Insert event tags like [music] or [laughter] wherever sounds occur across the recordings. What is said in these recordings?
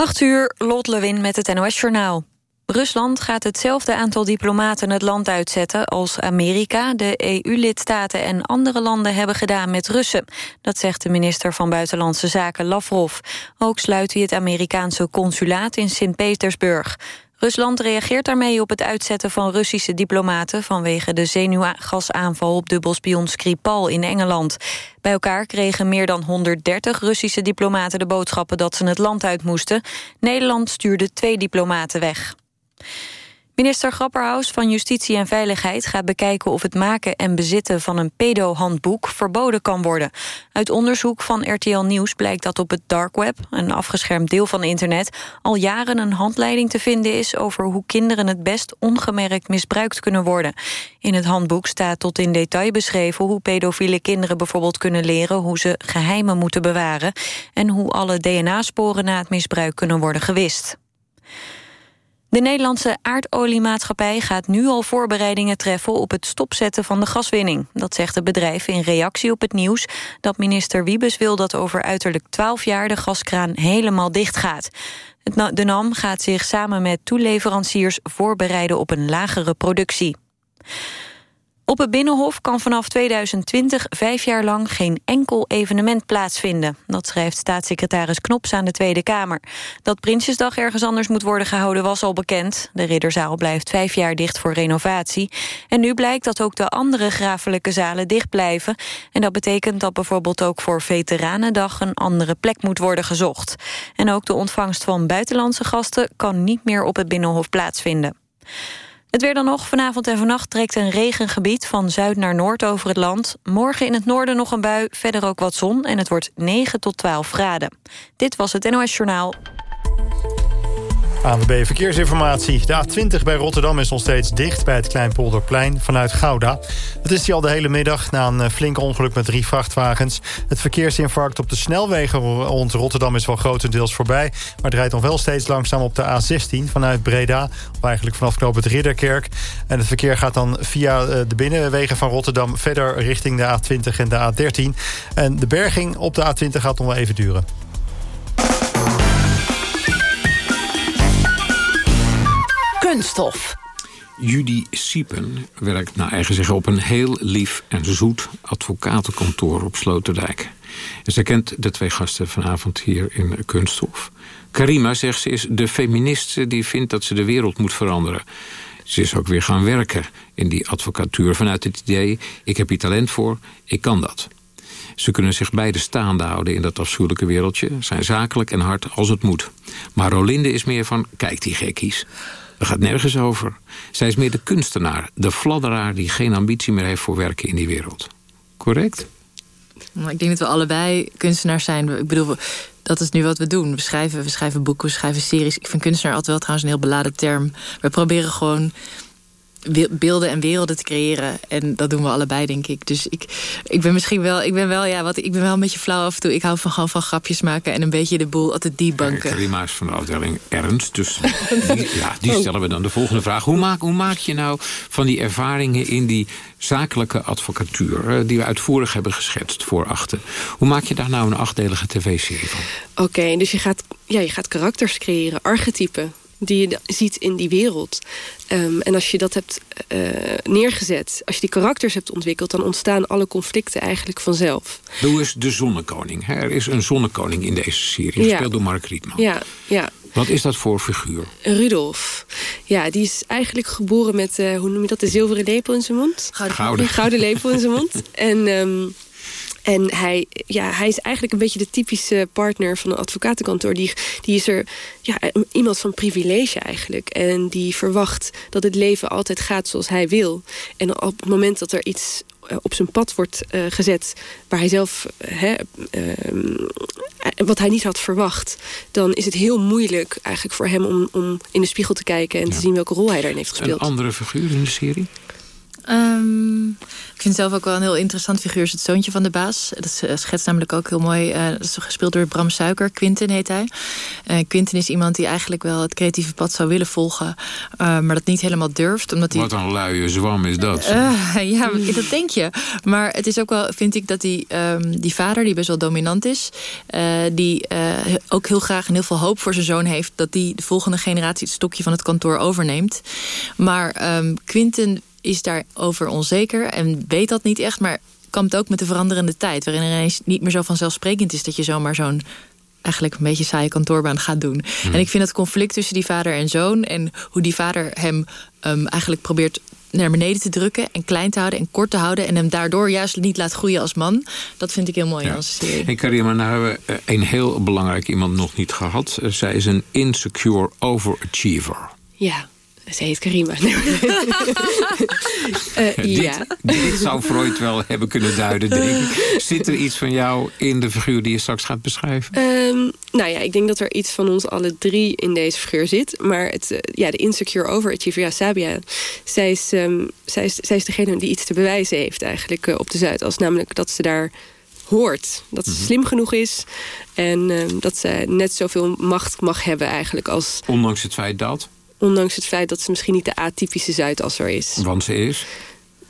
8 uur, Lot Lewin met het NOS-journaal. Rusland gaat hetzelfde aantal diplomaten het land uitzetten... als Amerika, de EU-lidstaten en andere landen hebben gedaan met Russen. Dat zegt de minister van Buitenlandse Zaken Lavrov. Ook sluit hij het Amerikaanse consulaat in Sint-Petersburg. Rusland reageert daarmee op het uitzetten van Russische diplomaten... vanwege de zenuwgasaanval op dubbelspion Skripal in Engeland. Bij elkaar kregen meer dan 130 Russische diplomaten de boodschappen... dat ze het land uit moesten. Nederland stuurde twee diplomaten weg. Minister Grapperhaus van Justitie en Veiligheid gaat bekijken of het maken en bezitten van een pedo-handboek verboden kan worden. Uit onderzoek van RTL Nieuws blijkt dat op het dark web, een afgeschermd deel van internet, al jaren een handleiding te vinden is over hoe kinderen het best ongemerkt misbruikt kunnen worden. In het handboek staat tot in detail beschreven hoe pedofiele kinderen bijvoorbeeld kunnen leren hoe ze geheimen moeten bewaren en hoe alle DNA-sporen na het misbruik kunnen worden gewist. De Nederlandse aardoliemaatschappij gaat nu al voorbereidingen treffen op het stopzetten van de gaswinning. Dat zegt het bedrijf in reactie op het nieuws dat minister Wiebes wil dat over uiterlijk 12 jaar de gaskraan helemaal dicht gaat. De NAM gaat zich samen met toeleveranciers voorbereiden op een lagere productie. Op het Binnenhof kan vanaf 2020 vijf jaar lang geen enkel evenement plaatsvinden. Dat schrijft staatssecretaris Knops aan de Tweede Kamer. Dat Prinsjesdag ergens anders moet worden gehouden was al bekend. De Ridderzaal blijft vijf jaar dicht voor renovatie. En nu blijkt dat ook de andere grafelijke zalen dicht blijven. En dat betekent dat bijvoorbeeld ook voor Veteranendag... een andere plek moet worden gezocht. En ook de ontvangst van buitenlandse gasten... kan niet meer op het Binnenhof plaatsvinden. Het weer dan nog. Vanavond en vannacht trekt een regengebied van zuid naar noord over het land. Morgen in het noorden nog een bui, verder ook wat zon... en het wordt 9 tot 12 graden. Dit was het NOS Journaal. ANWB Verkeersinformatie. De A20 bij Rotterdam is nog steeds dicht bij het Kleinpolderplein vanuit Gouda. Het is die al de hele middag na een eh, flink ongeluk met drie vrachtwagens. Het verkeersinfarct op de snelwegen rond Rotterdam is wel grotendeels voorbij. Maar het rijdt nog wel steeds langzaam op de A16 vanuit Breda. Of eigenlijk vanaf knoop het Ridderkerk. En het verkeer gaat dan via eh, de binnenwegen van Rotterdam verder richting de A20 en de A13. En de berging op de A20 gaat nog wel even duren. Kunststof. Judy Siepen werkt naar eigen zeggen op een heel lief en zoet advocatenkantoor op Sloterdijk. Ze kent de twee gasten vanavond hier in Kunststof. Karima, zegt ze, is de feministe die vindt dat ze de wereld moet veranderen. Ze is ook weer gaan werken in die advocatuur vanuit het idee... ik heb hier talent voor, ik kan dat. Ze kunnen zich beide staande houden in dat afschuwelijke wereldje... zijn zakelijk en hard als het moet. Maar Rolinde is meer van, kijk die gekkies... Dat gaat nergens over. Zij is meer de kunstenaar, de fladderaar... die geen ambitie meer heeft voor werken in die wereld. Correct? Nou, ik denk dat we allebei kunstenaars zijn. Ik bedoel, dat is nu wat we doen. We schrijven, we schrijven boeken, we schrijven series. Ik vind kunstenaar altijd wel trouwens een heel beladen term. We proberen gewoon beelden en werelden te creëren. En dat doen we allebei, denk ik. Dus ik, ik ben misschien wel, ik ben wel, ja, wat, ik ben wel een beetje flauw af en toe. Ik hou van gewoon van grapjes maken en een beetje de boel altijd debunken. Karima is van de afdeling Ernst, dus die, [laughs] ja, die oh. stellen we dan de volgende vraag. Hoe maak, hoe maak je nou van die ervaringen in die zakelijke advocatuur... Eh, die we uitvoerig hebben geschetst voor achten. Hoe maak je daar nou een achtdelige tv-serie van? Oké, dus je gaat, ja, je gaat karakters creëren, archetypen die je ziet in die wereld. Ehm, en als je dat hebt uh, neergezet, als je die karakters hebt ontwikkeld... dan ontstaan alle conflicten eigenlijk vanzelf. Doe eens de zonnekoning. Er is een zonnekoning in deze serie, ja. gespeeld door Mark Rietman. Ja, ja. Wat is dat voor figuur? Rudolf. Ja, die is eigenlijk geboren met, uh, hoe noem je dat, de zilveren lepel in zijn mond? Gouden, Gouden. Gouden lepel in zijn mond. [laughs] En... Um, en hij, ja, hij is eigenlijk een beetje de typische partner van een advocatenkantoor. Die, die is er ja, iemand van privilege eigenlijk. En die verwacht dat het leven altijd gaat zoals hij wil. En op het moment dat er iets eh, op zijn pad wordt uh, gezet... waar hij zelf uh, wat hij niet had verwacht... dan is het heel moeilijk eigenlijk voor hem om, om in de spiegel te kijken... en te zien welke rol hij daarin heeft gespeeld. Een andere figuur in de serie? Ehm, ik vind zelf ook wel een heel interessant figuur... is het zoontje van de baas. Dat eh, schetst namelijk ook heel mooi. Uh, dat is gespeeld door Bram Suiker. Quinten heet hij. Uh, Quinten is iemand die eigenlijk wel het creatieve pad zou willen volgen... maar dat niet helemaal durft. Omdat hij... Wat een luie zwam is dat. [laughs] ja, dat denk je. Maar het is ook wel, vind ik, dat die, um, die vader... die best wel dominant is... die ook heel graag en heel veel hoop voor zijn zoon heeft... dat die de volgende generatie het stokje van het kantoor overneemt. Maar um, Quinten is daarover onzeker en weet dat niet echt... maar kampt ook met de veranderende tijd... waarin er ineens niet meer zo vanzelfsprekend is... dat je zomaar zo'n eigenlijk een beetje saaie kantoorbaan gaat doen. Hmm. En ik vind het conflict tussen die vader en zoon... en hoe die vader hem um, eigenlijk probeert naar beneden te drukken... en klein te houden en kort te houden... en hem daardoor juist niet laat groeien als man. Dat vind ik heel mooi ja. onze serie. Hey Karima, nou hebben we eh, een heel belangrijk iemand nog niet gehad. Eh, zij is een insecure overachiever. Ja. Ze heet Karima. uh, [laughs] ja. dit, zou Freud wel hebben kunnen duiden, denk ik. Zit er iets van jou in de figuur die je straks gaat beschrijven? Um, nou ja, ik denk dat er iets van ons alle drie in deze figuur zit. Maar het, uh, ja, de insecure overachiever, ja, Sabia... Zij is, um, zij, is, zij is degene die iets te bewijzen heeft eigenlijk uh, op de Zuidas. Namelijk dat ze daar hoort. Dat ze mm -hmm. slim genoeg is. En uh, dat ze net zoveel macht mag hebben eigenlijk als... Ondanks het feit dat? Ondanks het feit dat ze misschien niet de atypische Zuidasser is. Want ze is?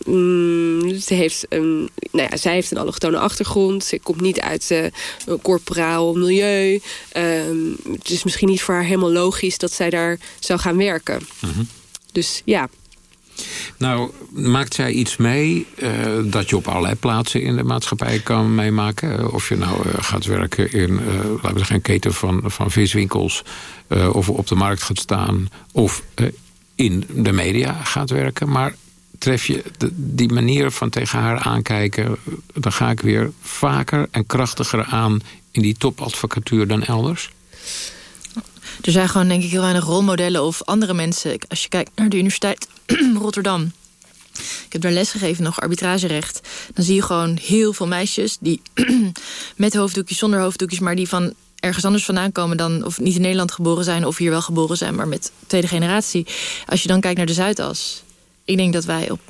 Mm, ze heeft een, nou ja, zij heeft een allochtone achtergrond. Ze komt niet uit uh, een corporaal milieu. Um, het is misschien niet voor haar helemaal logisch dat zij daar zou gaan werken. Mm -hmm. Dus ja. Nou, maakt zij iets mee uh, dat je op allerlei plaatsen in de maatschappij kan meemaken? Of je nou uh, gaat werken in, laten we zeggen, een keten van, van viswinkels... of op de markt gaat staan, of in de media gaat werken. Maar tref je die manier van tegen haar aankijken... dan ga ik weer vaker en krachtiger aan in die topadvocatuur dan elders? Er zijn gewoon denk ik heel weinig rolmodellen of andere mensen. Als je kijkt naar de Universiteit [clears throat] Rotterdam. Ik heb daar lesgegeven, nog arbitragerecht. Dan zie je gewoon heel veel meisjes die [clears throat] met hoofddoekjes, zonder hoofddoekjes... maar die van ergens anders vandaan komen dan... of niet in Nederland geboren zijn of hier wel geboren zijn... maar met tweede generatie. Als je dan kijkt naar de Zuidas. Ik denk dat wij op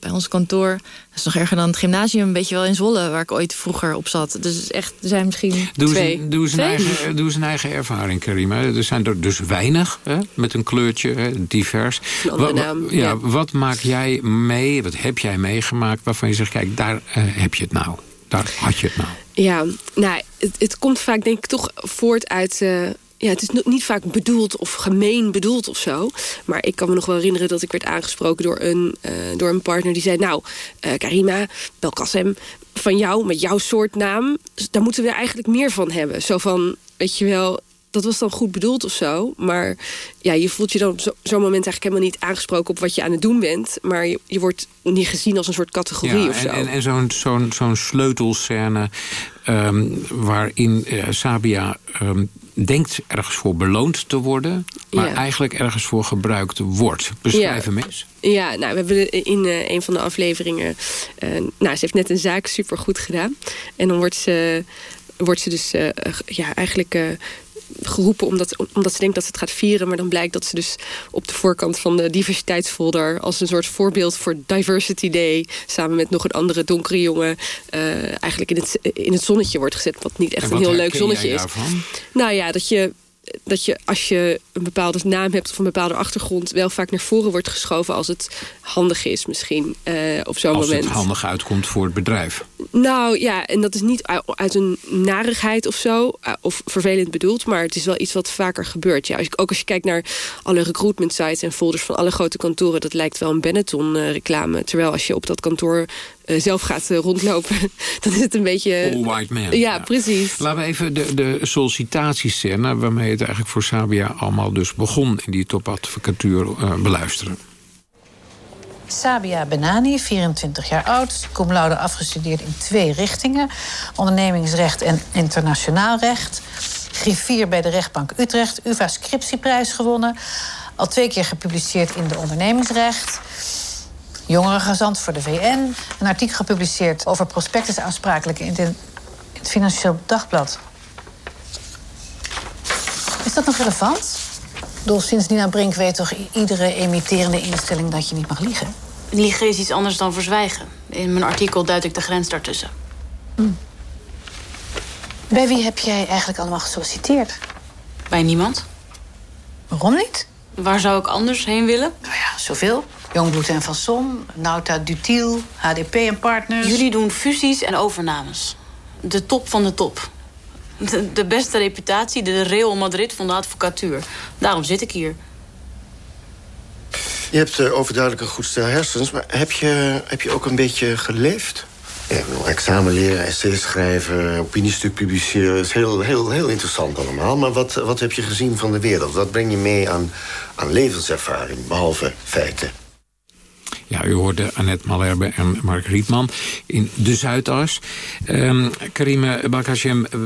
bij ons kantoor. Dat is nog erger dan het gymnasium, een beetje wel in Zwolle... waar ik ooit vroeger op zat. Dus echt, er zijn misschien doe twee. Doe, eens een eigen, doe eens een eigen ervaring, Karima. Er zijn er dus weinig, hè, met een kleurtje, hè, divers. Wat, naam, ja, ja, wat maak jij mee, wat heb jij meegemaakt... waarvan je zegt, kijk, daar uh, heb je het nou. Daar had je het nou. Ja, nou, het, het komt vaak denk ik toch voort uit... Uh, ja, het is niet vaak bedoeld of gemeen bedoeld of zo. Maar ik kan me nog wel herinneren dat ik werd aangesproken door een, uh, door een partner die zei... nou, uh, Karima, Belkacem, van jou, met jouw soort naam... daar moeten we eigenlijk meer van hebben. Zo van, weet je wel, dat was dan goed bedoeld of zo. Maar ja, je voelt je dan op zo'n zo moment eigenlijk helemaal niet aangesproken... op wat je aan het doen bent. Maar je, je wordt niet gezien als een soort categorie ja, of zo. En, en, en zo'n zo'n zo'n sleutelscène um, waarin uh, Sabia... Um, denkt ergens voor beloond te worden... maar Ja. eigenlijk ergens voor gebruikt wordt. Beschrijf hem eens. Ja, nou, we hebben in uh, een van de afleveringen... Uh, nou, ze heeft net een zaak supergoed gedaan. En dan wordt ze, wordt ze dus uh, ja, eigenlijk uh, geroepen omdat, omdat ze denkt dat ze het gaat vieren. Maar dan blijkt dat ze dus op de voorkant van de diversiteitsfolder... als een soort voorbeeld voor Diversity Day... samen met nog een andere donkere jongen... Uh, eigenlijk in het, in het zonnetje wordt gezet. Wat niet echt En een heel leuk zonnetje is. daarvan? Nou ja, dat je, dat je als je een bepaalde naam hebt of een bepaalde achtergrond... wel vaak naar voren wordt geschoven als het handig is misschien. Uh, op zo'n Als moment. het handig uitkomt voor het bedrijf. Nou ja, en dat is niet uit- een narigheid of zo, uh, of vervelend bedoeld, maar het is wel iets wat vaker gebeurt. Ja, als je, ook als je kijkt naar alle recruitment sites en folders van alle grote kantoren, dat lijkt wel een Benetton-reclame. Terwijl als je op dat kantoor zelf gaat uh, rondlopen, [laughs] dan is het een beetje... All white man. Ja, precies. Laten we even de, de sollicitatiescène... waarmee het eigenlijk voor Sabia allemaal dus begon... in die topadvocatuur uh, beluisteren. Sabia Benani, 24 jaar oud, cum laude afgestudeerd in twee richtingen: ondernemingsrecht en internationaal recht. Griffier bij de rechtbank Utrecht, UvA scriptieprijs gewonnen. Al twee keer gepubliceerd in de ondernemingsrecht. Jongerengezant voor de VN. Een artikel gepubliceerd over prospectusaansprakelijken in, het Financieel Dagblad. Is dat nog relevant? Bedoel, sinds Nina Brink weet toch iedere emitterende instelling dat je niet mag liegen? Liegen is iets anders dan verzwijgen. In mijn artikel duid ik de grens daartussen. Bij wie heb jij eigenlijk allemaal gesolliciteerd? Bij niemand. Waarom niet? Waar zou ik anders heen willen? Nou ja, zoveel. Jongbloed en Vasson, Nauta Dutiel, HDP en Partners. Jullie doen fusies en overnames. De top van de top. De, de beste reputatie, de Real Madrid van de advocatuur. Daarom zit ik hier. Je hebt uh, overduidelijk een goed stel hersens, maar heb je, heb je ook een beetje geleefd? Ja, ik bedoel, examen leren, essays schrijven, opiniestuk publiceren... is heel, heel, heel interessant allemaal. Maar wat, wat heb je gezien van de wereld? Wat breng je mee aan, aan levenservaring, behalve feiten? Ja, u hoorde Annette Malherbe en Mark Rietman in de Zuidas. Um, Karime Bakashem, uh,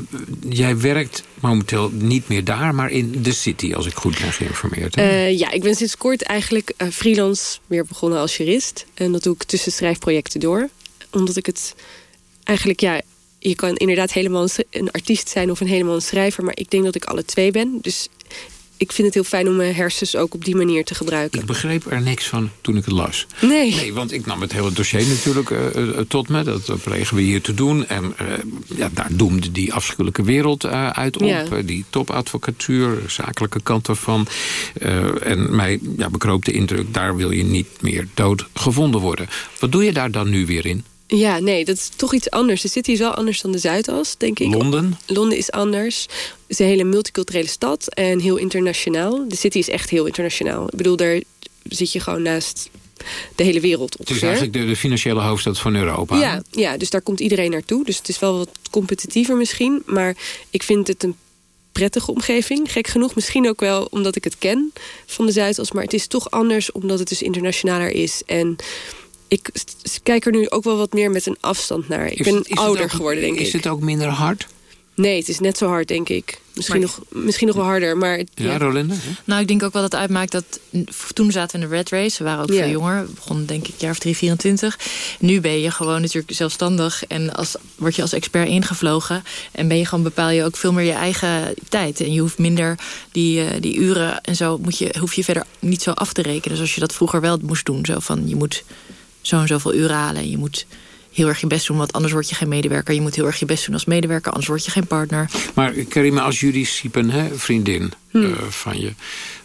jij werkt momenteel niet meer daar, maar in de city, als ik goed ben geïnformeerd. Uh, ja, ik ben sinds kort eigenlijk uh, freelance weer begonnen als jurist. En dat doe ik tussen schrijfprojecten door. Omdat ik het eigenlijk, ja, je kan inderdaad helemaal een artiest zijn of een helemaal een schrijver. Maar ik denk dat ik alle twee ben. Dus ik vind het heel fijn om mijn hersens ook op die manier te gebruiken. Ik begreep er niks van toen ik het las. Nee. Nee, want ik nam het hele dossier natuurlijk uh, uh, tot me. Dat plegen we hier te doen. En uh, ja, daar doemde die afschuwelijke wereld uit op. Ja. die topadvocatuur, zakelijke kant ervan. en mij ja, bekroop de indruk, daar wil je niet meer dood gevonden worden. Wat doe je daar dan nu weer in? Ja, nee, dat is toch iets anders. De city is wel anders dan de Zuidas, denk ik. Londen? Londen is anders. Is een hele multiculturele stad en heel internationaal. De city is echt heel internationaal. Ik bedoel, daar zit je gewoon naast de hele wereld op. Het is eigenlijk de, de, financiële hoofdstad van Europa. Ja, ja, dus daar komt iedereen naartoe. Dus het is wel wat competitiever misschien. Maar ik vind het een prettige omgeving. Gek genoeg, misschien ook wel omdat ik het ken van de Zuidas. Maar het is toch anders omdat het dus internationaler is. En ik kijk er nu ook wel wat meer met een afstand naar. Ik is ben is ouder ook, geworden, denk is ik. Is het ook minder hard? Nee, het is net zo hard, denk ik. Misschien, maar, nog, misschien nog wel harder. Maar, ja, ja. Rolinde? Nou, ik denk ook wel dat het uitmaakt dat... Toen zaten we in de red race. We waren ook Ja. veel jonger. We begonnen denk ik jaar of 3, 24. Nu ben je gewoon natuurlijk zelfstandig. En als, word je als expert ingevlogen. En ben je gewoon, bepaal je ook veel meer je eigen tijd. En je hoeft minder die, uh, die uren en zo... Moet je, hoef je verder niet zo af te rekenen. Zoals je dat vroeger wel moest doen. Zo van, je moet zo en zoveel uren halen. En je moet heel erg je best doen, want anders word je geen medewerker. Je moet heel erg je best doen als medewerker, anders word je geen partner. Maar Karima, als jullie Siepen, hè, vriendin Hmm. uh, van, je,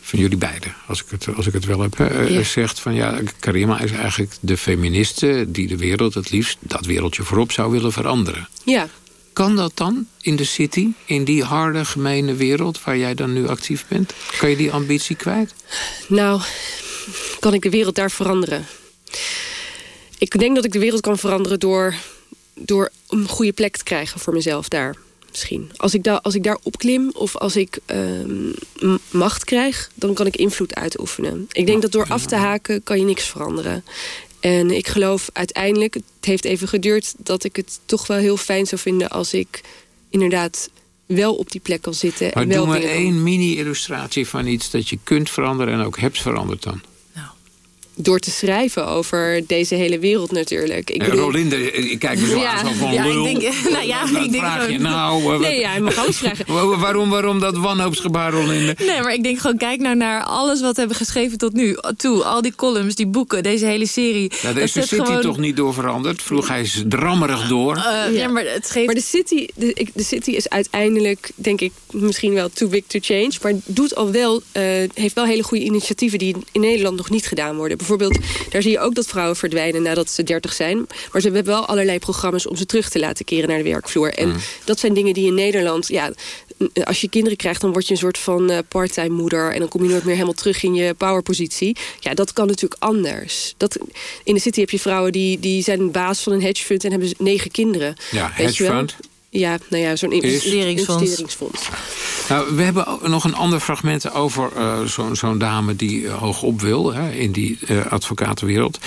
van jullie beiden... als ik het, als ik het wel heb, hè, Ja. zegt van... ja, Karima is eigenlijk de feministe die de wereld het liefst... dat wereldje voorop zou willen veranderen. Ja, Kan dat dan in de city, in die harde, gemene wereld... waar jij dan nu actief bent? Kan je die ambitie kwijt? nou, kan ik de wereld daar veranderen? Ik denk dat ik de wereld kan veranderen door, door een goede plek te krijgen voor mezelf daar. Misschien. Als ik, da als ik daar opklim of als ik ehm, macht krijg, dan kan ik invloed uitoefenen. Ik denk dat door af te haken kan je niks veranderen. En ik geloof uiteindelijk, het heeft even geduurd... dat ik het toch wel heel fijn zou vinden als ik inderdaad wel op die plek kan zitten. Maar en wel doe maar één mini-illustratie van iets... dat je kunt veranderen en ook hebt veranderd dan. Door te schrijven over deze hele wereld natuurlijk. Ik Eh, bedoel- Rolinde, ik kijk me zo Ja. aan zo van Ja, ik denk- [laughs] nou ja, Wat ik denk vraag je gewoon- nou? eh, wat- Nee, ja, hij mag alles [laughs] vragen. Wa- Waarom, waarom dat wanhoopsgebaar, Rolinde? Nee, maar ik denk gewoon, kijk nou naar alles wat we hebben geschreven tot nu. Toe, al die columns, die boeken, deze hele serie. Ja, daar Dat is de city gewoon, toch niet door veranderd? Vroeg hij drammerig door. eh, ja. maar het geeft... Maar de city, de, ik- de city is uiteindelijk, denk ik, misschien wel too big to change. Maar doet al wel, eh, heeft wel hele goede initiatieven die in Nederland nog niet gedaan worden. Bijvoorbeeld, daar zie je ook dat vrouwen verdwijnen nadat ze 30 zijn. Maar ze hebben wel allerlei programma's om ze terug te laten keren naar de werkvloer. En dat zijn dingen die in Nederland, ja, als je kinderen krijgt, dan word je een soort van eh, parttime moeder. En dan kom je nooit meer helemaal terug in je powerpositie. Ja, dat kan natuurlijk anders. Dat, in de city heb je vrouwen die, die zijn baas van een hedgefund en hebben negen kinderen. Ja, wel? hedgefund. Ja, nou ja, zo'n Investeringsfonds. investeringsfonds. Nou, we hebben ook nog een ander fragment over eh, zo'n zo'n dame die uh, hoogop wil hè, in die uh, advocatenwereld.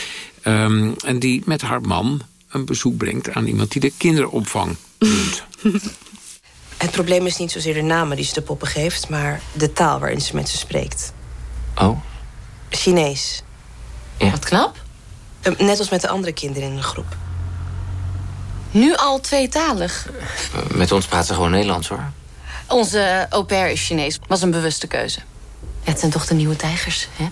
Um, en die met haar man een bezoek brengt aan iemand die de kinderopvang doet. [laughs] Het probleem is niet zozeer de namen die ze de poppen geeft, maar de taal waarin ze met ze spreekt. Oh? Chinees. Ja. Wat knap. Uh, net als met de andere kinderen in de groep. Nu al tweetalig. Met ons praat ze gewoon Nederlands, hoor. Onze au pair is Chinees. Was een bewuste keuze. Het zijn toch de nieuwe tijgers, hè?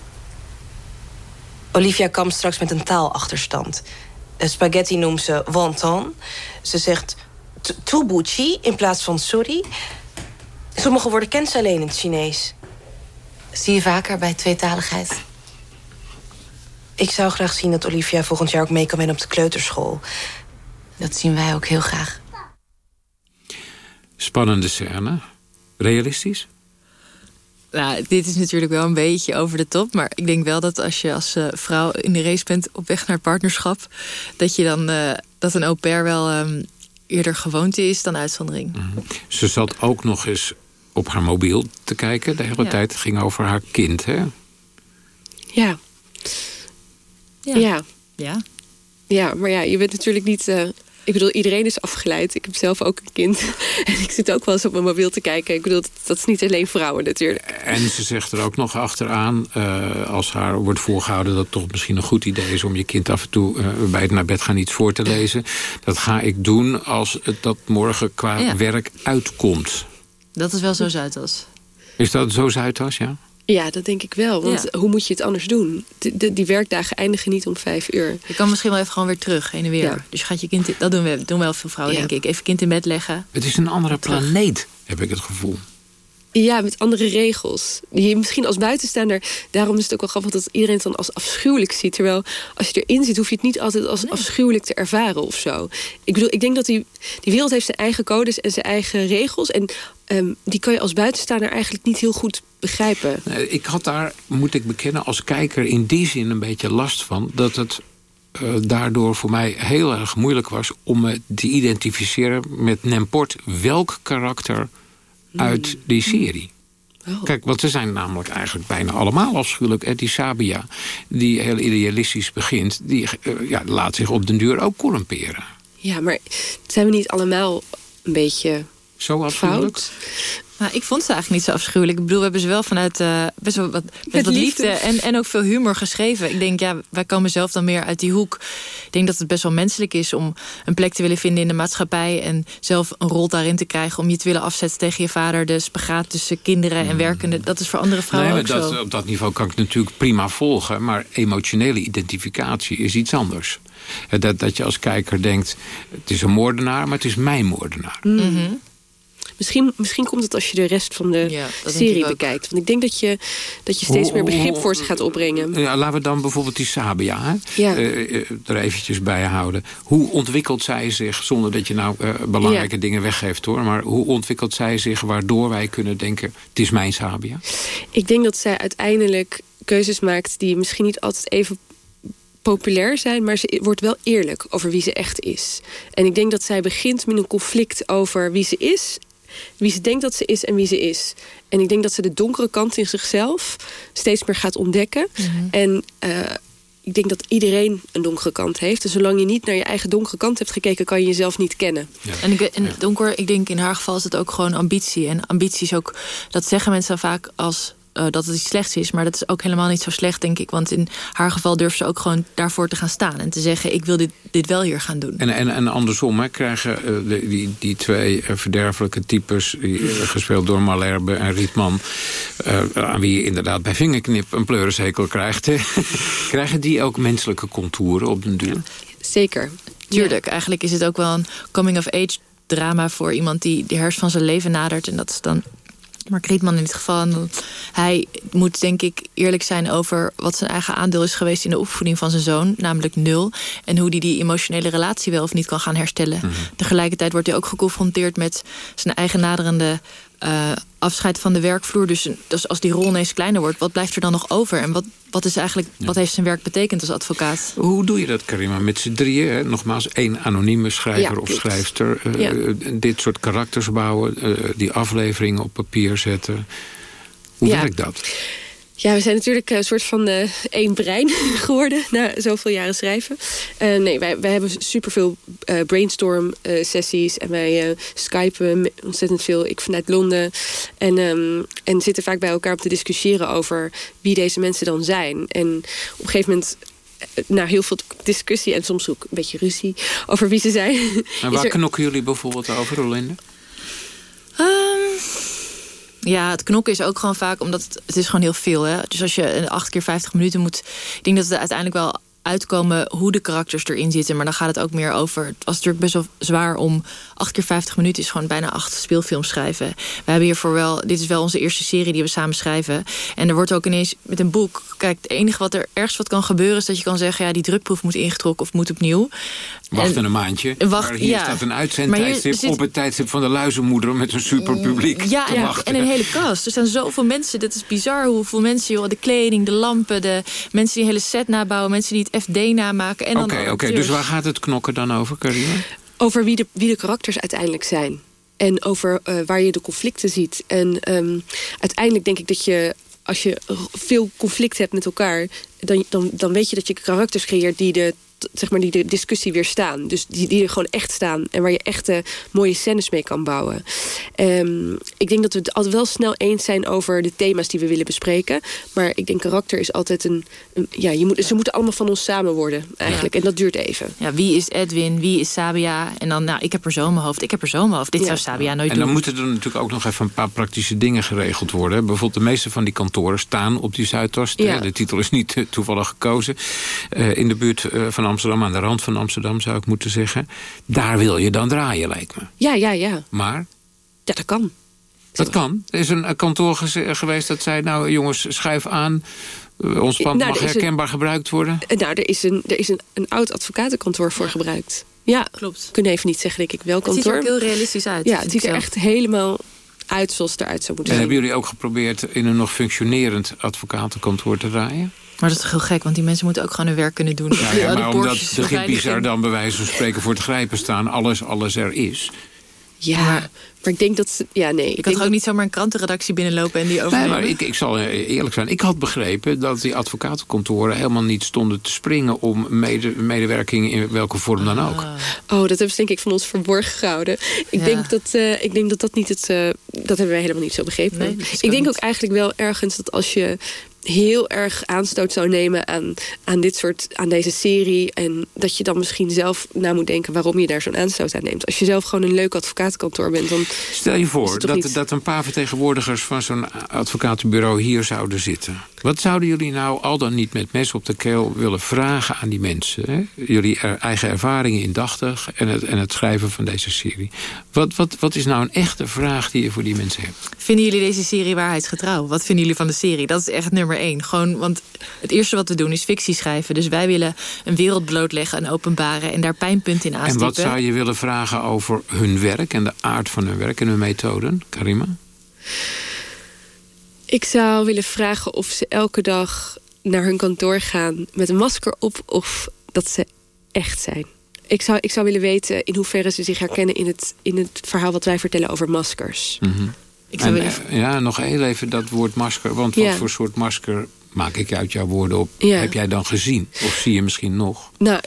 Olivia kampt straks met een taalachterstand. Spaghetti noemt ze wonton. Ze zegt tubuchi in plaats van sorry. Sommige woorden kent ze alleen in het Chinees. Zie je vaker bij tweetaligheid? Ik zou graag zien dat Olivia volgend jaar ook mee kan doen op de kleuterschool. Dat zien wij ook heel graag. Spannende scène. Realistisch? Nou, dit is natuurlijk wel een beetje over de top. Maar ik denk wel dat als je als uh, vrouw in de race bent op weg naar partnerschap... dat, je dan, uh, dat een au pair wel um, eerder gewoonte is dan uitzondering. Mm -hmm. Ze zat ook nog eens op haar mobiel te kijken de hele ja. tijd. Het ging over haar kind, hè? Ja. Ja. Ja. Ja, ja maar ja, je bent natuurlijk niet... Uh, ik bedoel, iedereen is afgeleid. Ik heb zelf ook een kind. [laughs] En ik zit ook wel eens op mijn mobiel te kijken. Ik bedoel, dat, dat is niet alleen vrouwen natuurlijk. En ze zegt er ook nog achteraan... Uh, als haar wordt voorgehouden dat het toch misschien een goed idee is... om je kind af en toe uh, bij het naar bed gaan iets voor te lezen. Dat ga ik doen als het dat morgen qua ja. werk uitkomt. Dat is wel zo Zuidas. Is dat zo Zuidas, ja? Ja, dat denk ik wel. Want ja. hoe moet je het anders doen? De, de, die werkdagen eindigen niet om vijf uur. Je kan misschien wel even gewoon weer terug, heen en weer. Ja. Dus je gaat je kind... Dat doen, we, doen wel veel vrouwen, ja. denk ik. Even kind in bed leggen. Het is een andere planeet, heb ik het gevoel. Ja, met andere regels. Die je misschien als buitenstaander... Daarom is het ook wel grappig dat iedereen het dan als afschuwelijk ziet. Terwijl als je erin zit, hoef je het niet altijd als nee. afschuwelijk te ervaren of zo. Ik bedoel, ik denk dat die, die wereld heeft zijn eigen codes en zijn eigen regels. En um, die kan je als buitenstaander eigenlijk niet heel goed begrijpen. Ik had daar, moet ik bekennen, als kijker in die zin een beetje last van... dat het uh, daardoor voor mij heel erg moeilijk was... om me te identificeren met Nemport welk karakter uit die serie. Oh. Kijk, want ze zijn namelijk eigenlijk bijna allemaal afschuwelijk. En die Sabia, die heel idealistisch begint... die uh, ja, laat zich op den duur ook corrumperen. Ja, maar zijn we niet allemaal een beetje Zo afschuwelijk? fout? Nou, ik vond ze eigenlijk niet zo afschuwelijk. Ik bedoel, we hebben ze wel vanuit uh, best wel wat, met wat liefde, liefde en, en ook veel humor geschreven. Ik denk, ja, wij komen zelf dan meer uit die hoek. Ik denk dat het best wel menselijk is om een plek te willen vinden in de maatschappij... en zelf een rol daarin te krijgen om je te willen afzetten tegen je vader. De spagaat tussen kinderen en werkenden. Dat is voor andere vrouwen nee, ook dat, zo. Op dat niveau kan ik natuurlijk prima volgen. Maar emotionele identificatie is iets anders. Dat, dat je als kijker denkt, het is een moordenaar, maar het is mijn moordenaar. Mm -hmm. Misschien, misschien komt het als je de rest van de ja, serie bekijkt. Want ik denk dat je, dat je steeds meer begrip voor ze gaat opbrengen. Ja, laten we dan bijvoorbeeld die Sabia hè? Ja. Uh, er eventjes bij houden. Hoe ontwikkelt zij zich, zonder dat je nou uh, belangrijke ja. dingen weggeeft hoor... maar hoe ontwikkelt zij zich waardoor wij kunnen denken... het is mijn Sabia? Ik denk dat zij uiteindelijk keuzes maakt die misschien niet altijd even populair zijn, maar ze wordt wel eerlijk over wie ze echt is. En ik denk dat zij begint met een conflict over wie ze is wie ze denkt dat ze is en wie ze is. En ik denk dat ze de donkere kant in zichzelf steeds meer gaat ontdekken. Mm -hmm. En uh, ik denk dat iedereen een donkere kant heeft. En zolang je niet naar je eigen donkere kant hebt gekeken... kan je jezelf niet kennen. Ja. En, ik, en donker, ik denk in haar geval is het ook gewoon ambitie. En ambitie is ook, dat zeggen mensen vaak als... Uh, dat het iets slechts is, maar dat is ook helemaal niet zo slecht, denk ik. Want in haar geval durft ze ook gewoon daarvoor te gaan staan... en te zeggen, ik wil dit, dit wel hier gaan doen. En, en, en andersom, hè, krijgen uh, de, die, die twee uh, verderfelijke types... Die, gespeeld door Malherbe en Rietman... aan wie je inderdaad bij vingerknip een pleurishekel krijgt... [laughs] Krijgen die ook menselijke contouren op den duur? Zeker. Tuurlijk, ja. eigenlijk is het ook wel een coming-of-age drama... voor iemand die de herfst van zijn leven nadert. En dat is dan Mark Rietman in dit geval. Hij moet denk ik eerlijk zijn over wat zijn eigen aandeel is geweest... in de opvoeding van zijn zoon, namelijk nul. En hoe hij die, die emotionele relatie wel of niet kan gaan herstellen. Mm -hmm. Tegelijkertijd wordt hij ook geconfronteerd met zijn eigen naderende... Uh, afscheid van de werkvloer. Dus, dus als die rol ineens kleiner wordt, wat blijft er dan nog over? En wat, wat, is eigenlijk, ja. wat heeft zijn werk betekend als advocaat? Hoe doe je dat, Karima? Met z'n drieën, hè? nogmaals, één anonieme schrijver ja, of schrijfster. Uh, ja. Dit soort karakters bouwen, uh, die afleveringen op papier zetten. Hoe werkt dat? Ja, we zijn natuurlijk een soort van uh, één brein [laughs] geworden na zoveel jaren schrijven. Uh, nee, wij, wij hebben superveel uh, brainstorm sessies en wij skypen ontzettend veel. Ik vanuit Londen. En, um, en zitten vaak bij elkaar om te discussiëren over wie deze mensen dan zijn. En op een gegeven moment na heel veel discussie en soms ook een beetje ruzie over wie ze zijn. En waar er... knokken jullie bijvoorbeeld over, Rolinde? Um... Ja, het knokken is ook gewoon vaak, omdat het, is gewoon heel veel. Hè? Dus als je acht keer 50 minuten moet... Ik denk dat het uiteindelijk wel uitkomen hoe de karakters erin zitten. Maar dan gaat het ook meer over... Het was natuurlijk best wel zwaar om 8 keer 50 minuten... is gewoon bijna acht speelfilms schrijven. We hebben hiervoor wel... Dit is wel onze eerste serie die we samen schrijven. En er wordt ook ineens met een boek... Kijk, het enige wat er ergens wat kan gebeuren... is dat je kan zeggen... ja, die drukproef moet ingetrokken of moet opnieuw. Wacht een maandje. Wacht, maar hier ja. staat een uitzendtijdstip zit... op het tijdstip van de luizenmoeder... met een superpubliek ja, te en, wachten. en een hele kast. Er staan zoveel mensen. Dit is bizar hoeveel mensen, joh. De kleding, de lampen, de mensen die een hele set nabouwen... mensen die het FD namaken. en Oké, dan oké. dus waar gaat het knokken dan over, Carina? Over wie de, wie de karakters uiteindelijk zijn. En over uh, waar je de conflicten ziet. En um, uiteindelijk denk ik dat je als je veel conflict hebt met elkaar... dan, dan, dan weet je dat je karakters creëert die de zeg maar, die de discussie weer staan. Dus die, die er gewoon echt staan. En waar je echte mooie scènes mee kan bouwen. Um, ik denk dat we het altijd wel snel eens zijn over de thema's die we willen bespreken. Maar ik denk karakter is altijd een... een ja, je moet, ze moeten allemaal van ons samen worden eigenlijk. Ja. En dat duurt even. Ja, wie is Edwin? Wie is Sabia? En dan, nou, ik heb er zo in mijn hoofd. Ik heb er zo in mijn hoofd. Dit ja. zou Sabia nooit en doen. En dan moeten er natuurlijk ook nog even een paar praktische dingen geregeld worden. Bijvoorbeeld de meeste van die kantoren staan op die Zuidoost. Ja. De titel is niet toevallig gekozen. Uh, in de buurt uh, van Amsterdam, aan de rand van Amsterdam zou ik moeten zeggen. Daar wil je dan draaien, lijkt me. Ja, ja, ja. Maar? Ja, dat kan. Dat kan. Er is een kantoor geweest dat zei... nou jongens, schuif aan. Ons pand nou, mag herkenbaar een, gebruikt worden. Nou, er is een, er is een, een oud advocatenkantoor voor gebruikt. Ja, klopt. We kunnen even niet zeggen, denk ik, wel kantoor. Het ziet er ook heel realistisch uit. Ja, het ziet er echt helemaal uit zoals het eruit zou moeten en zien. hebben jullie ook geprobeerd in een nog functionerend advocatenkantoor te draaien? Maar dat is toch heel gek, want die mensen moeten ook gewoon hun werk kunnen doen. Ja, ja maar omdat de gippies er dan bij wijze van spreken voor het grijpen staan... alles, alles er is. Ja, maar, maar ik denk dat... Ze, ja, nee. Kan toch ook niet zomaar een krantenredactie binnenlopen en die overnemen? Nee, maar ik, ik zal eerlijk zijn. Ik had begrepen dat die advocatenkantoren helemaal niet stonden te springen... om mede, medewerking in welke vorm dan ook. Ah. Oh, dat hebben ze denk ik van ons verborgen gehouden. Ik, ja. denk, dat, uh, ik denk dat dat niet het... Uh, dat hebben wij helemaal niet zo begrepen. Nee, ik denk ook eigenlijk wel ergens dat als je heel erg aanstoot zou nemen aan, aan dit soort, aan deze serie. En dat je dan misschien zelf na moet denken waarom je daar zo'n aanstoot aan neemt. Als je zelf gewoon een leuk advocatenkantoor bent, dan. Stel je voor dat, niet... dat een paar vertegenwoordigers van zo'n advocatenbureau hier zouden zitten. Wat zouden jullie nou al dan niet met mes op de keel willen vragen aan die mensen? Hè? Jullie er, eigen ervaringen indachtig en het, en het schrijven van deze serie. Wat, wat, wat is nou een echte vraag die je voor die mensen hebt? Vinden jullie deze serie waarheidsgetrouw? Wat vinden jullie van de serie? Dat is echt nummer één. Gewoon, want het eerste wat we doen is fictie schrijven. Dus wij willen een wereld blootleggen en openbaren... en daar pijnpunten in aanstippen. En wat zou je willen vragen over hun werk... en de aard van hun werk en hun methoden? Karima? Ik zou willen vragen of ze elke dag naar hun kantoor gaan... met een masker op of dat ze echt zijn. Ik zou, ik zou willen weten in hoeverre ze zich herkennen... in het, in het verhaal wat wij vertellen over maskers. Mm -hmm. Ik zou en, willen... Ja, nog heel even dat woord masker. Want wat voor soort masker maak ik uit jouw woorden op. Ja. Heb jij dan gezien? Of zie je misschien nog? Nou,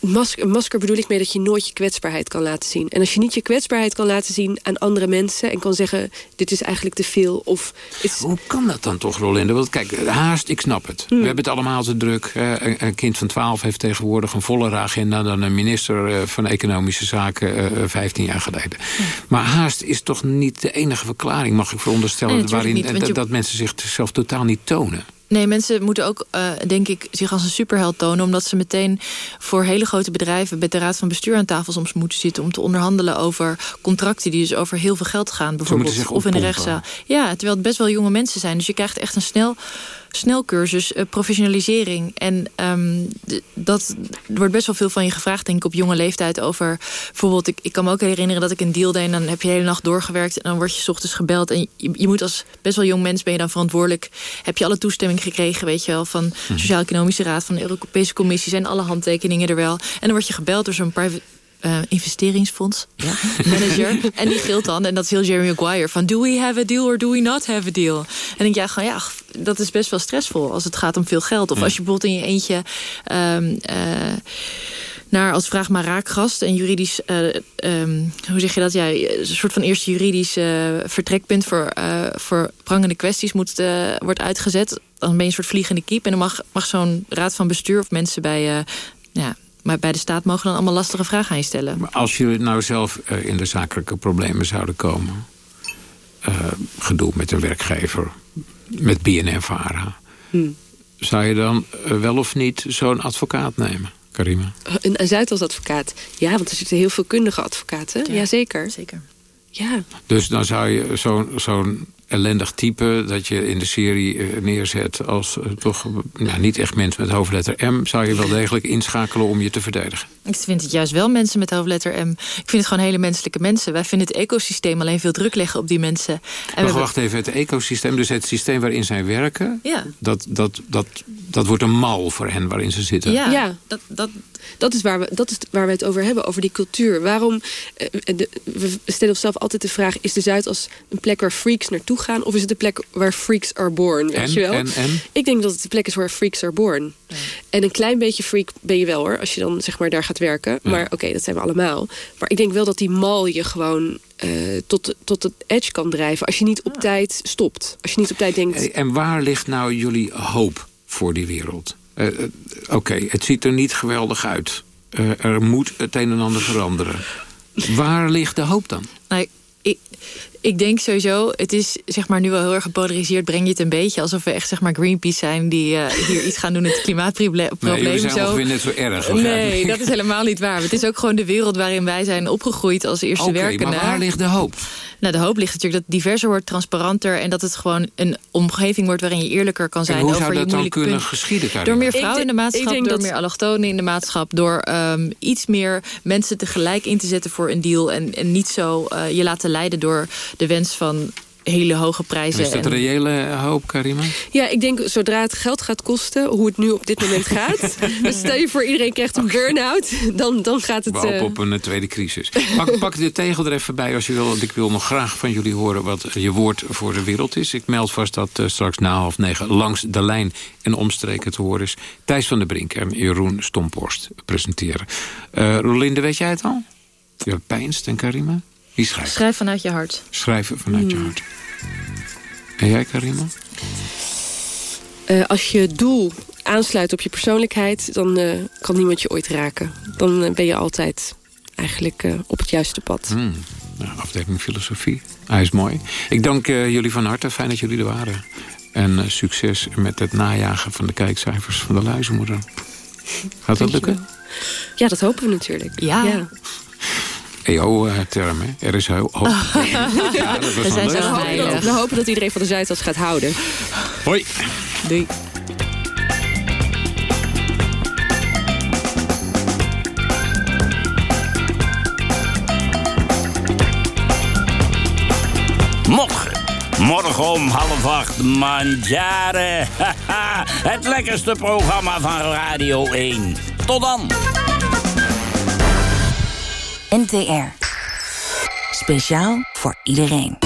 masker, masker bedoel ik mee dat je nooit je kwetsbaarheid kan laten zien. En als je niet je kwetsbaarheid kan laten zien aan andere mensen... en kan zeggen, dit is eigenlijk te veel. Of is... Hoe kan dat dan toch, Rolinde? Want kijk, haast, ik snap het. Hmm. We hebben het allemaal te druk. Een, een kind van 12 heeft tegenwoordig een vollere agenda... dan een minister van Economische Zaken 15 jaar geleden. Hmm. Maar haast is toch niet de enige verklaring, mag ik veronderstellen... Nee, waarin niet, dat, je... dat mensen zichzelf totaal niet tonen. Nee, mensen moeten ook, uh, denk ik, zich als een superheld tonen... omdat ze meteen voor hele grote bedrijven... met de raad van bestuur aan tafel soms moeten zitten... om te onderhandelen over contracten die dus over heel veel geld gaan. Bijvoorbeeld, of in de rechtszaal. Ja, terwijl het best wel jonge mensen zijn. Dus je krijgt echt een snel snelcursus, uh, professionalisering. En um, dat er wordt best wel veel van je gevraagd, denk ik, op jonge leeftijd over... bijvoorbeeld, ik, ik kan me ook herinneren dat ik een deal deed... en dan heb je de hele nacht doorgewerkt en dan word je 's ochtends gebeld... en je, je, moet als best wel jong mens ben je dan verantwoordelijk... heb je alle toestemming gekregen, weet je wel... van de Sociaal-Economische Raad, van de Europese Commissie... zijn alle handtekeningen er wel. En dan word je gebeld door zo'n private uh, investeringsfonds, ja. manager. en die gilt dan, en dat is heel Jeremy Maguire... van do we have a deal or do we not have a deal? En denk ja, gewoon, ja, dat is best wel stressvol als het gaat om veel geld. Of als je bijvoorbeeld in je eentje... Um, uh, naar als vraag maar raakgast en juridisch, uh, um, hoe zeg je dat? Ja, een soort van eerste juridisch vertrekpunt voor, voor prangende kwesties moet, wordt uitgezet. Dan ben je een soort vliegende kiep en dan mag, mag zo'n raad van bestuur of mensen bij, ja, maar bij de staat mogen dan allemaal lastige vragen aan je stellen. Maar als jullie nou zelf in de zakelijke problemen zouden komen... eh, gedoe met een werkgever, met BNN-Vara... Hmm. zou je dan eh, wel of niet zo'n advocaat nemen, Karima? Een, een advocaat. Ja, want er zitten heel veel kundige advocaten. Ja, Jazeker. Zeker. Ja. Dus dan zou je zo'n zo'n ellendig type dat je in de serie eh, neerzet... als eh, toch nou, niet echt mens met hoofdletter M... zou je wel degelijk inschakelen om je te verdedigen. Ik vind het juist wel mensen met hoofdletter M. Ik vind het gewoon hele menselijke mensen. Wij vinden het ecosysteem alleen veel druk leggen op die mensen. En we Maar hebben- wacht even, het ecosysteem, dus het systeem waarin zij werken... Ja. Dat, dat, dat, dat wordt een mal voor hen waarin ze zitten. Ja, Ja. Dat, dat, Dat is, waar we, dat is waar we het over hebben, over die cultuur. Waarom, eh, de, we stellen onszelf altijd de vraag... is de Zuidas een plek waar freaks naartoe gaan... of is het de plek waar freaks are born, weet En, je wel? en, en? Ik denk dat het de plek is waar freaks are born. En een klein beetje freak ben je wel hoor, als je dan zeg maar daar gaat werken. Maar oké, dat zijn we allemaal. Maar ik denk wel dat die mal je gewoon eh, tot, tot het edge kan drijven... als je niet op tijd stopt. Als je niet op tijd denkt... Hey, En waar ligt nou jullie hoop voor die wereld? Eh, Oké, het ziet er niet geweldig uit. Eh, er moet het een en ander veranderen. Waar ligt de hoop dan? Nou, ik, denk sowieso, het is zeg maar nu wel heel erg gepolariseerd. Breng je het een beetje alsof we echt zeg maar Greenpeace zijn... die eh, hier iets gaan doen met het klimaatprobleem. Nee, jullie zijn zo. net zo erg. Nee, ik. dat is helemaal niet waar. Het is ook gewoon de wereld waarin wij zijn opgegroeid als eerste Oké, werkende. maar waar ligt de hoop? Nou, de hoop ligt natuurlijk dat het diverser wordt, transparanter... en dat het gewoon een omgeving wordt waarin je eerlijker kan zijn En hoe over zou je dat dan moeilijke kunnen punten. geschieden, Karin? Door meer vrouwen in de maatschappij, door dat- meer allochtonen in de maatschappij... door ehm, iets meer mensen tegelijk in te zetten voor een deal... en, en niet zo eh, je laten leiden door de wens van hele hoge prijzen. Is dat en- reële hoop, Karima? Ja, ik denk zodra het geld gaat kosten, hoe het nu op dit moment gaat... [laughs] dus stel je voor iedereen krijgt een burn-out, dan, dan gaat het... We eh, op een eh, tweede crisis. Pak, pak de tegel er even bij als je wil. Want ik wil nog graag van jullie horen wat je woord voor de wereld is. Ik meld vast dat eh, straks na half negen langs de lijn en omstreken te horen is. Thijs van der Brink en Jeroen Stomporst presenteren. Eh Rolinde, weet jij het al? Ja, Pijnst en Karima? Wie schrijft? Schrijf vanuit je hart. Schrijven vanuit je hart. En jij, Karima? Eh, als je doel aansluit op je persoonlijkheid... dan eh, kan niemand je ooit raken. Dan eh, ben je altijd eigenlijk eh, op het juiste pad. Hmm, nou, afdeling filosofie. Hij is mooi. Ik dank eh, jullie van harte. Fijn dat jullie er waren. En eh, succes met het najagen van de kijkcijfers van de luizenmoeder. Gaat dat lukken? Ja, dat hopen we natuurlijk. Ja. EO-term, hè? Er is heel hoop. Ja, dat was [laughs] We wel zijn zo We hopen, dat, veilig. we hopen dat iedereen van de Zuidas gaat houden. Hoi. Doei. Morgen. Morgen om half acht, Mandjaren. [laughs] Het lekkerste programma van Radio 1. Tot dan. NTR. Speciaal voor iedereen.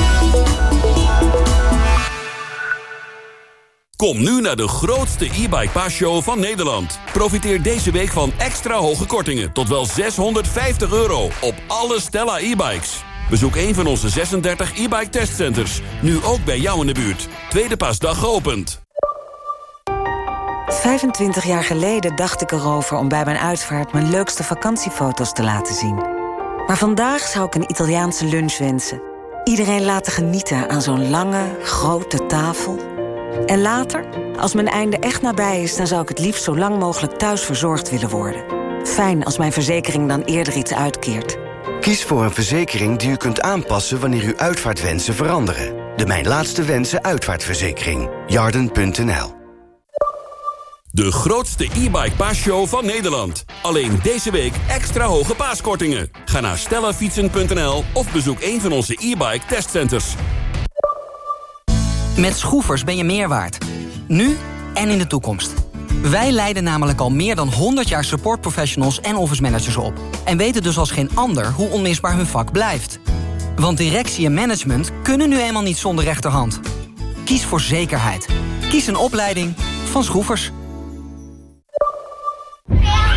Kom nu naar de grootste e-bike paasshow van Nederland. Profiteer deze week van extra hoge kortingen tot wel 650 euro op alle Stella e-bikes. Bezoek een van onze 36 e-bike testcenters. Nu ook bij jou in de buurt. Tweede paasdag geopend. 25 jaar geleden dacht ik erover om bij mijn uitvaart... mijn leukste vakantiefoto's te laten zien. Maar vandaag zou ik een Italiaanse lunch wensen. Iedereen laten genieten aan zo'n lange, grote tafel. En later, als mijn einde echt nabij is... dan zou ik het liefst zo lang mogelijk thuis verzorgd willen worden. Fijn als mijn verzekering dan eerder iets uitkeert. Kies voor een verzekering die u kunt aanpassen wanneer uw uitvaartwensen veranderen. De Mijn Laatste Wensen uitvaartverzekering. Jarden.nl De grootste e-bike paasshow van Nederland. Alleen deze week extra hoge paaskortingen. Ga naar stellafietsen.nl of bezoek een van onze e-bike testcenters. Met Schroefers ben je meer waard. Nu en in de toekomst. Wij leiden namelijk al meer dan 100 jaar supportprofessionals en office managers op. En weten dus als geen ander hoe onmisbaar hun vak blijft. Want directie en management kunnen nu eenmaal niet zonder rechterhand. Kies voor zekerheid. Kies een opleiding van Schroefers.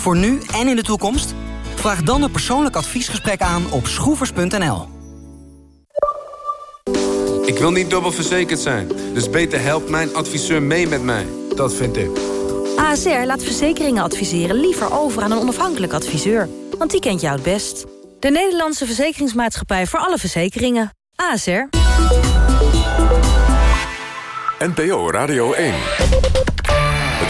Voor nu en in de toekomst? Vraag dan een persoonlijk adviesgesprek aan op schroevers.nl. Ik wil niet dubbel verzekerd zijn, dus beter helpt mijn adviseur mee met mij. Dat vind ik. ASR laat verzekeringen adviseren liever over aan een onafhankelijk adviseur. Want die kent jou het best. De Nederlandse Verzekeringsmaatschappij voor alle verzekeringen. ASR. NPO Radio 1.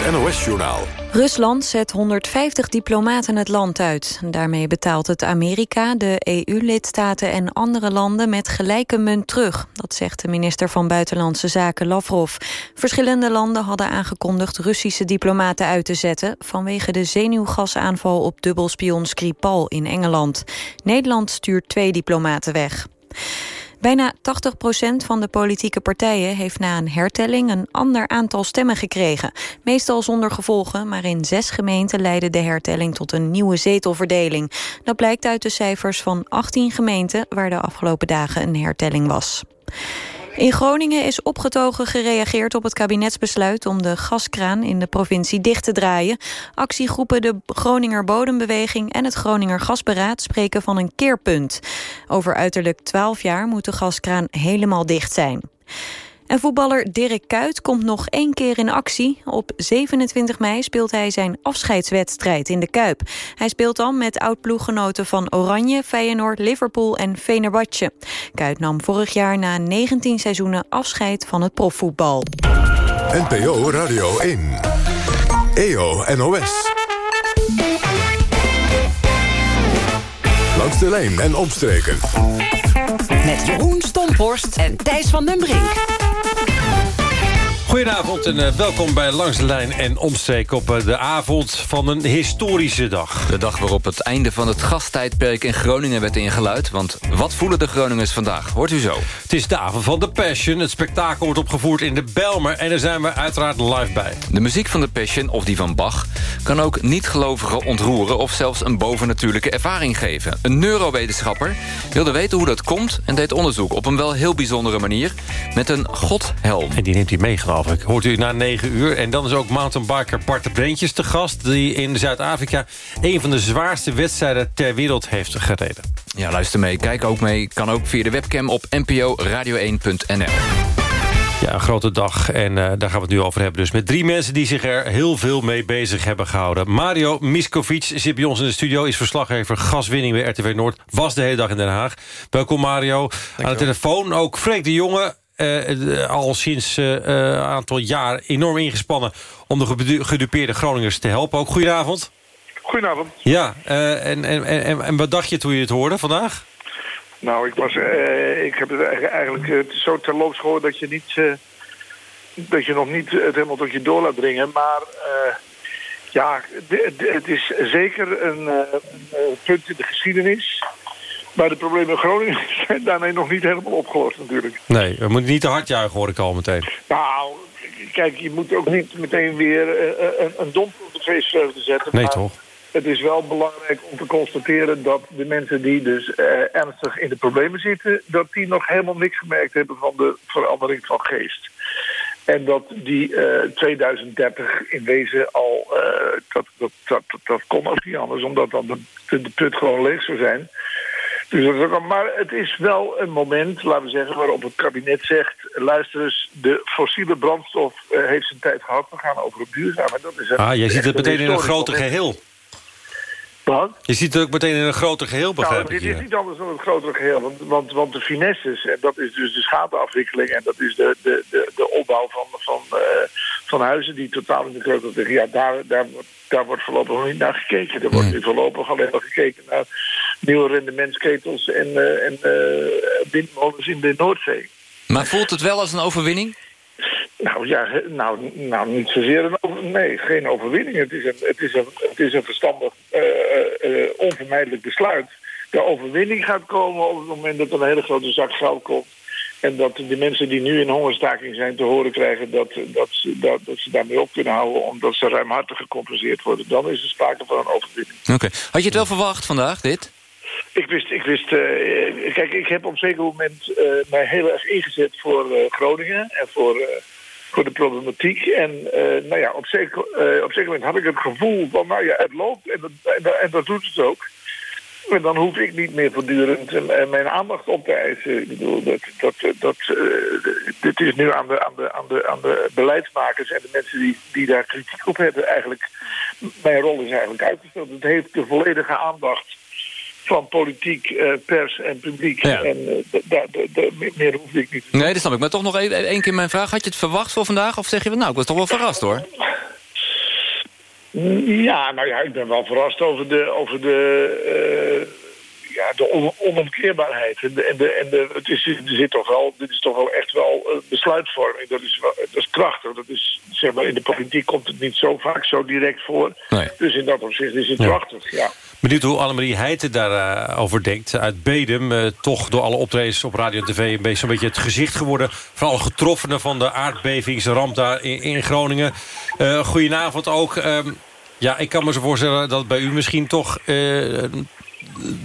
NOS-journaal. Rusland zet 150 diplomaten het land uit. Daarmee betaalt het Amerika, de EU-lidstaten en andere landen met gelijke munt terug. Dat zegt de minister van Buitenlandse Zaken Lavrov. Verschillende landen hadden aangekondigd Russische diplomaten uit te zetten... vanwege de zenuwgasaanval op dubbelspion Skripal in Engeland. Nederland stuurt twee diplomaten weg. Bijna 80% van de politieke partijen heeft na een hertelling een ander aantal stemmen gekregen. Meestal zonder gevolgen, maar in zes gemeenten leidde de hertelling tot een nieuwe zetelverdeling. Dat blijkt uit de cijfers van 18 gemeenten waar de afgelopen dagen een hertelling was. In Groningen is opgetogen gereageerd op het kabinetsbesluit om de gaskraan in de provincie dicht te draaien. Actiegroepen de Groninger Bodembeweging en het Groninger Gasberaad spreken van een keerpunt. Over uiterlijk 12 jaar moet de gaskraan helemaal dicht zijn. En voetballer Dirk Kuyt komt nog één keer in actie. Op 27 mei speelt hij zijn afscheidswedstrijd in de Kuip. Hij speelt dan met oud-ploeggenoten van Oranje, Feyenoord, Liverpool en Venerbatje. Kuyt nam vorig jaar na 19 seizoenen afscheid van het profvoetbal. NPO Radio 1. EO NOS. Langs de lijn en omstreken. Met Jeroen Stomphorst en Thijs van den Brink. Goedenavond en uh, welkom bij Langs de Lijn en Omstreek op uh, de avond van een historische dag. De dag waarop het einde van het gastijdperk in Groningen werd ingeluid. Want wat voelen de Groningers vandaag? Hoort u zo. Het is de avond van The Passion. Het spektakel wordt opgevoerd in de Belmer en daar zijn we uiteraard live bij. De muziek van The Passion, of die van Bach, kan ook niet-gelovigen ontroeren... of zelfs een bovennatuurlijke ervaring geven. Een neurowetenschapper wilde weten hoe dat komt... en deed onderzoek op een wel heel bijzondere manier met een godhelm. En die neemt hij mee Hoort u na 9 uur. En dan is ook mountainbiker Bart de Breentjes te gast... die in Zuid-Afrika een van de zwaarste wedstrijden ter wereld heeft gereden. Ja, luister mee. Kijk ook mee. Kan ook via de webcam op nporadio1.nl. Ja, een grote dag en uh, daar gaan we het nu over hebben. Dus met drie mensen die zich er heel veel mee bezig hebben gehouden. Mario Miskovic zit bij ons in de studio. Is verslaggever gaswinning bij RTW Noord. Was de hele dag in Den Haag. Welkom Mario. Aan de telefoon ook Freek de Jonge. Uh, al sinds een uh, aantal jaar enorm ingespannen... om de gedupeerde Groningers te helpen. Ook goedenavond. Goedenavond. Ja, uh, en, en, en, en wat dacht je toen je het hoorde vandaag? Nou, ik, was, ik heb het eigenlijk zo terloops gehoord... dat je, niet, dat je nog niet het helemaal tot je door laat dringen. Maar ja, het is zeker een, een punt in de geschiedenis... Maar de problemen in Groningen [laughs] zijn daarmee nog niet helemaal opgelost natuurlijk. Nee, we moeten niet te hard juichen hoor ik al meteen. Nou, kijk, je moet ook niet meteen weer uh, een, een domp op de feestvreugde zetten. Nee, toch? Het is wel belangrijk om te constateren dat de mensen die dus uh, ernstig in de problemen zitten... dat die nog helemaal niks gemerkt hebben van de verandering van geest. En dat die uh, 2030 in wezen al... dat, dat, dat, dat kon ook niet anders, omdat dan de, de put gewoon leeg zou zijn... Dus dat maar het is wel een moment, laten we zeggen, waarop het kabinet zegt... luister eens, de fossiele brandstof uh, heeft zijn tijd gehad, we gaan over op duurzaam. En dat is een, ah, jij ziet het meteen in een groter moment. geheel. Wat? Je ziet het ook meteen in een groter geheel, begrijp nou, dit is niet anders dan het grotere geheel. Want, want, want de finesses, en dat is dus de schadeafwikkeling... en dat is de, de, de, de opbouw van, van, uh, van huizen die totaal in de grote liggen... ja, daar, daar, daar wordt voorlopig nog niet naar gekeken. Er wordt nu voorlopig alleen maar gekeken naar nieuwe rendementsketels... en, uh, en uh, windmolens in de Noordzee. Maar voelt het wel als een overwinning? Nou ja, nou, nou niet zozeer een over, nee, geen overwinning. Het is een, het is een, het is een verstandig, uh, uh, onvermijdelijk besluit. De overwinning gaat komen op het moment dat er een hele grote zak geld komt. En dat de mensen die nu in hongerstaking zijn te horen krijgen dat, dat, ze, dat, dat ze daarmee op kunnen houden omdat ze ruimhartig gecompenseerd worden. Dan is er sprake van een overwinning. Oké. Okay. Had je het wel verwacht vandaag, dit? Ik wist, ik wist eh, kijk, ik heb op een zeker moment eh, mij heel erg ingezet voor eh, Groningen en voor, voor de problematiek. En nou ja, op zeker, op zeker moment had ik het gevoel van, nou ja, het loopt en dat, en, en dat doet het ook. En dan hoef ik niet meer voortdurend mijn aandacht op te eisen. Ik bedoel, dat, dat, dat, dit is nu aan de, aan, de, aan, de, aan de beleidsmakers en de mensen die, die daar kritiek op hebben. Eigenlijk, mijn rol is eigenlijk uitgesteld. Het heeft de volledige aandacht van politiek, eh, pers en publiek. Ja. En eh, meer- hoef ik niet. Nee, dat snap ik. Maar toch nog even één keer mijn vraag. Had je het verwacht voor vandaag? Of zeg je, nou, ik was toch wel verrast hoor. Ja, nou ja, ik ben wel verrast over de, over de, eh, ja, de on- onomkeerbaarheid. En de, en de, en de, het is, er zit toch wel, dit is toch wel echt wel besluitvorming. Dat is, wel, dat is krachtig. Dat is, zeg maar, in de politiek komt het niet zo vaak zo direct voor. Dus in dat opzicht is het Ja. krachtig, ja. Benieuwd hoe Annemarie Heijten daarover over denkt. Uit Bedum, eh, toch door alle optredens op radio en tv... een beetje, zo'n beetje het gezicht geworden... alle getroffenen van de aardbevingsramp daar in, in Groningen. Eh goedenavond ook. Ehm, ja, ik kan me zo voorstellen dat bij u misschien toch... eh,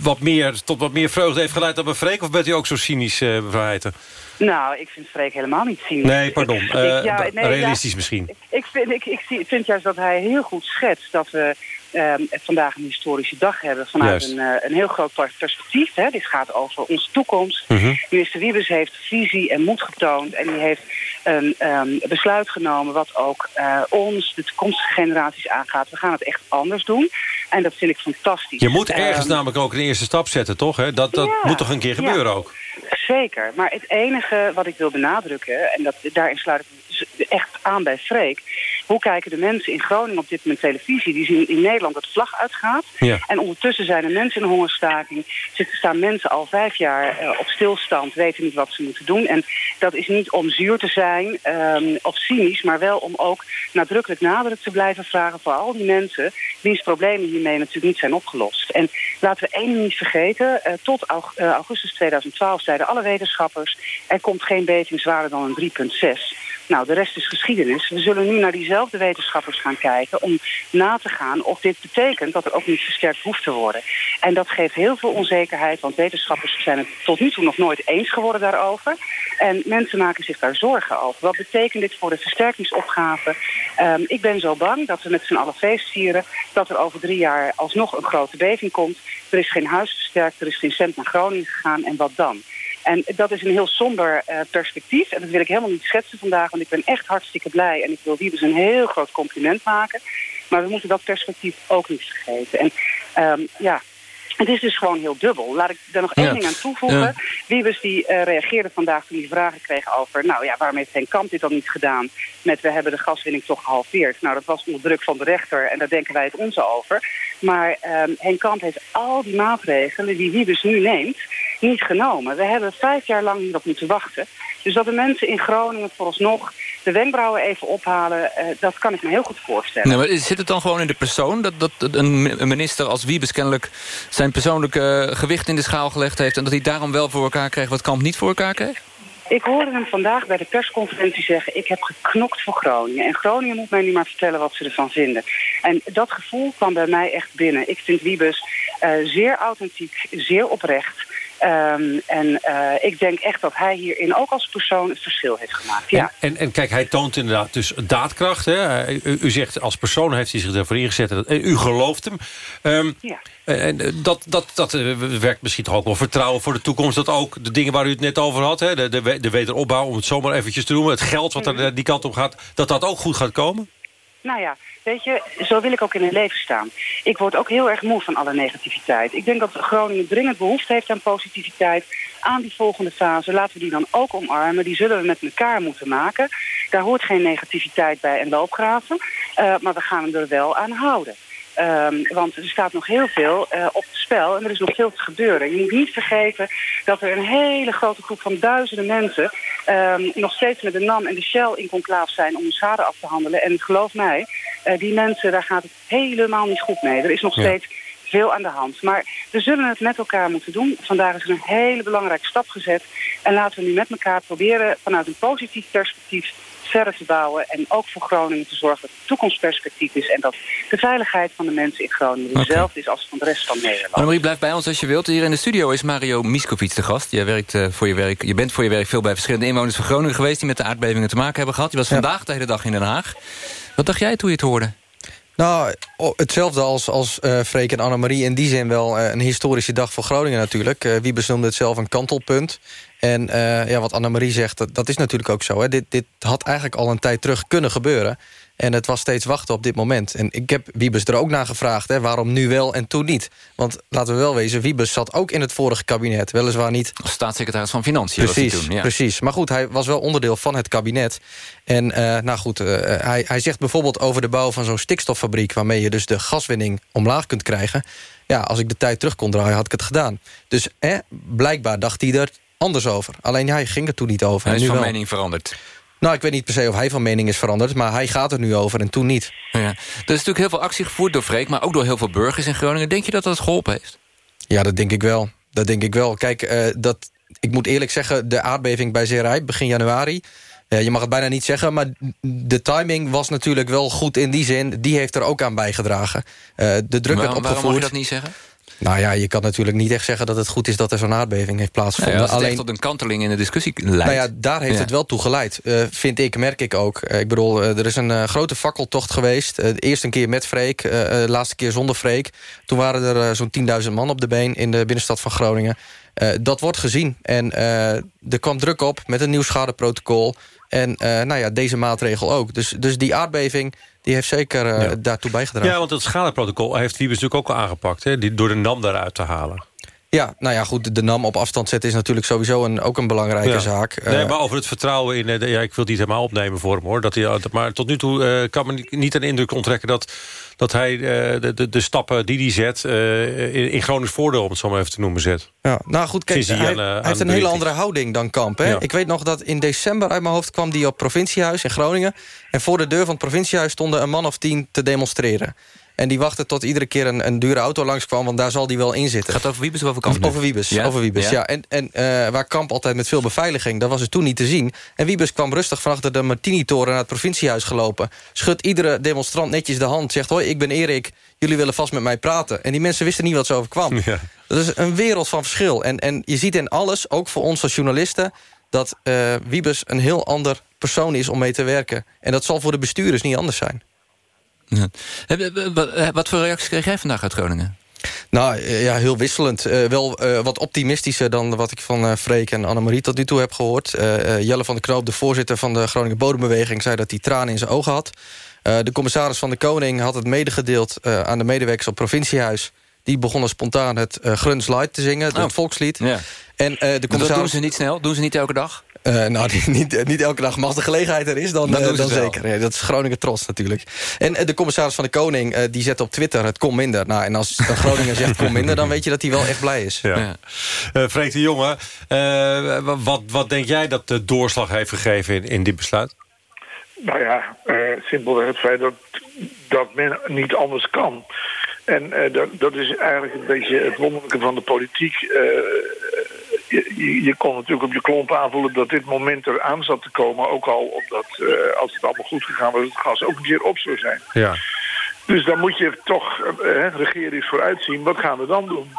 wat meer, tot wat meer vreugde heeft geleid dan bij Freek? Of bent u ook zo cynisch, eh mevrouw Heijten? Nou, ik vind Freek helemaal niet cynisch. Nee, pardon. Ik- Eh, ik- ja, nee, ja, realistisch misschien. Ik vind, ik, ik vind juist dat hij heel goed schetst dat we ehm, vandaag een historische dag hebben vanuit een, eh, een heel groot perspectief. Hè. Dit gaat over onze toekomst. Mhm. Minister Wiebes heeft visie en moed getoond en die heeft een ehm, besluit genomen wat ook eh, ons, de toekomstige generaties aangaat. We gaan het echt anders doen en dat vind ik fantastisch. Je moet ergens Ehm, namelijk ook een eerste stap zetten, toch? Hè? Dat, dat Ja, moet toch een keer ja. gebeuren ook? Zeker, maar het enige wat ik wil benadrukken... en dat, daarin sluit ik me echt aan bij Freek... hoe kijken de mensen in Groningen op dit moment televisie... die zien in Nederland dat de vlag uitgaat... Ja. en ondertussen zijn er mensen in hongerstaking... zitten staan mensen al vijf jaar eh, op stilstand... weten niet wat ze moeten doen. En dat is niet om zuur te zijn ehm, of cynisch... maar wel om ook nadrukkelijk nadruk te blijven vragen... voor al die mensen wiens problemen hiermee natuurlijk niet zijn opgelost. En laten we één ding niet vergeten. eh, tot aug- eh, augustus 2012 zeiden alle wetenschappers... er komt geen beving zwaarder dan een 3,6. Nou, de rest is geschiedenis. We zullen nu naar diezelfde wetenschappers gaan kijken... om na te gaan of dit betekent dat er ook niet versterkt hoeft te worden. En dat geeft heel veel onzekerheid... want wetenschappers zijn het tot nu toe nog nooit eens geworden daarover. En mensen maken zich daar zorgen over. Wat betekent dit voor de versterkingsopgave? Ehm, ik ben zo bang dat we met z'n allen feest vieren... dat er over drie jaar alsnog een grote beving komt. Er is geen huis versterkt, er is geen cent naar Groningen gegaan. En wat dan? En dat is een heel somber eh, perspectief. En dat wil ik helemaal niet schetsen vandaag, want ik ben echt hartstikke blij. En ik wil Wiebes een heel groot compliment maken. Maar we moeten dat perspectief ook niet vergeten. En ehm, ja, het is dus gewoon heel dubbel. Laat ik daar nog één Ja. ding aan toevoegen. Ja. Wiebes die eh, reageerde vandaag toen hij vragen kreeg over... nou ja, waarom heeft Henk Kamp dit dan niet gedaan... met we hebben de gaswinning toch gehalveerd. Nou, dat was onder druk van de rechter en daar denken wij het onze over. Maar ehm Henk Kamp heeft al die maatregelen die Wiebes nu neemt... niet genomen. We hebben vijf jaar lang hierop moeten wachten. Dus dat de mensen in Groningen vooralsnog de wenkbrauwen even ophalen... eh, dat kan ik me heel goed voorstellen. Nee, maar zit het dan gewoon in de persoon? Dat, dat een minister als Wiebes kennelijk zijn persoonlijke gewicht in de schaal gelegd heeft... en dat hij daarom wel voor elkaar kreeg wat Kamp niet voor elkaar kreeg? Ik hoorde hem vandaag bij de persconferentie zeggen... ik heb geknokt voor Groningen. En Groningen moet mij nu maar vertellen wat ze ervan vinden. En dat gevoel kwam bij mij echt binnen. Ik vind Wiebes eh, zeer authentiek, zeer oprecht... Ehm, en eh, ik denk echt dat hij hierin ook als persoon het verschil heeft gemaakt. Ja. En, en, en kijk, hij toont inderdaad dus daadkracht. Hè? U, u zegt als persoon heeft hij zich ervoor ingezet. En u gelooft hem. Ehm, Ja. En eh, dat, dat, dat eh, werkt misschien toch ook wel vertrouwen voor de toekomst. Dat ook de dingen waar u het net over had. Hè? De, de, we- de wederopbouw, om het zomaar eventjes te noemen. Het geld wat er eh, die kant op gaat. Dat dat ook goed gaat komen. Nou ja, weet je, zo wil ik ook in het leven staan. Ik word ook heel erg moe van alle negativiteit. Ik denk dat Groningen dringend behoefte heeft aan positiviteit, aan die volgende fase. Laten we die dan ook omarmen. Die zullen we met elkaar moeten maken. Daar hoort geen negativiteit bij en loopgraven. Eh, maar we gaan hem er wel aan houden. Ehm, want er staat nog heel veel eh, op het spel en er is nog veel te gebeuren. Je moet niet vergeten dat er een hele grote groep van duizenden mensen... ehm, nog steeds met de NAM en de Shell in conclaaf zijn om hun schade af te handelen. En geloof mij, eh, die mensen, daar gaat het helemaal niet goed mee. Er is nog Ja. steeds veel aan de hand. Maar we zullen het met elkaar moeten doen. Vandaag is er een hele belangrijke stap gezet. En laten we nu met elkaar proberen vanuit een positief perspectief verder te bouwen. En ook voor Groningen te zorgen dat er toekomstperspectief is. En dat de veiligheid van de mensen in Groningen dezelfde is als van de rest van Nederland. Annemarie, blijf bij ons als je wilt. Hier in de studio is Mario Miskovic de gast. Jij werkt, uh, voor je, werk, je bent voor je werk veel bij verschillende inwoners van Groningen geweest... die met de aardbevingen te maken hebben gehad. Je was vandaag de hele dag in Den Haag. Wat dacht jij toen je het hoorde? Nou, hetzelfde als, als uh, Freek en Annemarie. In die zin wel uh, een historische dag voor Groningen natuurlijk. Uh, Wiebes noemde het zelf een kantelpunt. En ja, wat Annemarie zegt, dat, dat is natuurlijk ook zo. Hè. Dit, dit had eigenlijk al een tijd terug kunnen gebeuren. En het was steeds wachten op dit moment. En ik heb Wiebes er ook naar gevraagd, hè, waarom nu wel en toen niet. Want laten we wel wezen, Wiebes zat ook in het vorige kabinet. Weliswaar niet... Als staatssecretaris van Financiën precies, was hij toen. Ja. Precies, maar goed, hij was wel onderdeel van het kabinet. En uh, nou goed, uh, hij, hij zegt bijvoorbeeld over de bouw van zo'n stikstoffabriek... waarmee je dus de gaswinning omlaag kunt krijgen. Ja, als ik de tijd terug kon draaien, had ik het gedaan. Dus eh, blijkbaar dacht hij er anders over. Alleen hij ging er toen niet over. Hij is nu van wel. mening veranderd. Nou, ik weet niet per se of hij van mening is veranderd... maar hij gaat er nu over en toen niet. Ja. Er is natuurlijk heel veel actie gevoerd door Freek... maar ook door heel veel burgers in Groningen. Denk je dat dat geholpen heeft? Ja, dat denk ik wel. Dat denk ik wel. Kijk, uh, dat, ik moet eerlijk zeggen... de aardbeving bij Zeerijp begin januari... Uh, je mag het bijna niet zeggen, maar de timing was natuurlijk wel goed in die zin. Die heeft er ook aan bijgedragen. Uh, de druk maar, werd opgevoerd. Waarom mag je dat niet zeggen? Nou ja, je kan natuurlijk niet echt zeggen dat het goed is dat er zo'n aardbeving heeft plaatsgevonden. Ja, Alleen tot een kanteling in de discussie leidt. Nou ja, daar heeft ja. het wel toe geleid. Uh, vind ik, merk ik ook. Uh, ik bedoel, uh, er is een grote fakkeltocht geweest. de eerste keer met Freek, de laatste keer zonder Freek. Toen waren er zo'n 10.000 man op de been in de binnenstad van Groningen. dat wordt gezien. En er kwam druk op met een nieuw schadeprotocol. En nou ja, deze maatregel ook. Dus, dus die aardbeving die heeft zeker uh, ja. daartoe bijgedragen. Ja, want het schadeprotocol heeft Wiebes natuurlijk ook al aangepakt... Hè? Die, door de NAM daaruit te halen. Ja, nou ja, goed, de NAM op afstand zetten is natuurlijk sowieso een, ook een belangrijke ja. zaak. Nee, uh, maar over het vertrouwen in... De, ja, ik wil het niet helemaal opnemen voor hem, hoor. Dat hij, maar tot nu toe uh, kan me niet een indruk onttrekken... dat, dat hij uh, de, de, de, stappen die hij zet in, in Gronings voordeel... om het zo maar even te noemen, zet. Ja, nou goed, kijk, hij, aan, hij heeft een hele andere houding dan Kamp. Hè? Ja. Ik weet nog dat in december uit mijn hoofd kwam die op provinciehuis in Groningen... en voor de deur van het provinciehuis stonden een man of tien te demonstreren. En die wachten tot iedere keer een, een dure auto langskwam... want daar zal die wel in zitten. Gaat het over Wiebes of over Kamp? Over Wiebes, ja? over Wiebes, ja. ja. En, en uh, waar Kamp altijd met veel beveiliging... dat was het toen niet te zien. En Wiebes kwam rustig van achter de Martini-toren... naar het provinciehuis gelopen. Schudt iedere demonstrant netjes de hand. Zegt, hoi, ik ben Erik. Jullie willen vast met mij praten. En die mensen wisten niet wat ze overkwam. [laughs] Ja. Dat is een wereld van verschil. En, en je ziet in alles, ook voor ons als journalisten... dat uh, Wiebes een heel ander persoon is om mee te werken. En dat zal voor de bestuurders niet anders zijn. Ja. Wat voor reacties kreeg jij vandaag uit Groningen? Nou, ja, heel wisselend. Uh, wel uh, wat optimistischer dan wat ik van uh, Freek en Annemarie tot nu toe heb gehoord. Jelle van der Knoop, de voorzitter van de Groningen Bodembeweging... zei dat hij tranen in zijn ogen had. de commissaris van de Koning had het medegedeeld aan de medewerkers op provinciehuis. Die begonnen spontaan het Gruns Light te zingen, oh. het volkslied. Ja. En, de commissaris... Dat doen ze niet snel? Doen ze niet elke dag? Uh, nou, [laughs] niet, niet elke dag. Maar als de gelegenheid er is, dan, dan, uh, dan zeker. Ja, dat is Groningen trots natuurlijk. En uh, de commissaris van de Koning, die zet op Twitter het kom minder. Nou, en als [laughs] Groningen zegt kom minder, dan weet je dat hij wel echt blij is. Ja. ja. Freek de Jonge, wat, wat denk jij dat de doorslag heeft gegeven in, in dit besluit? Nou ja, simpelweg het feit dat, dat men niet anders kan. En dat, dat is eigenlijk een beetje het wonderlijke van de politiek je, je, kon natuurlijk op je klomp aanvoelen dat dit moment er aan zat te komen. Ook al omdat, uh, als het allemaal goed gegaan was, het gas ook een keer op zou zijn. Ja. Dus dan moet je toch uh, regeren eens vooruitzien. Wat gaan we dan doen?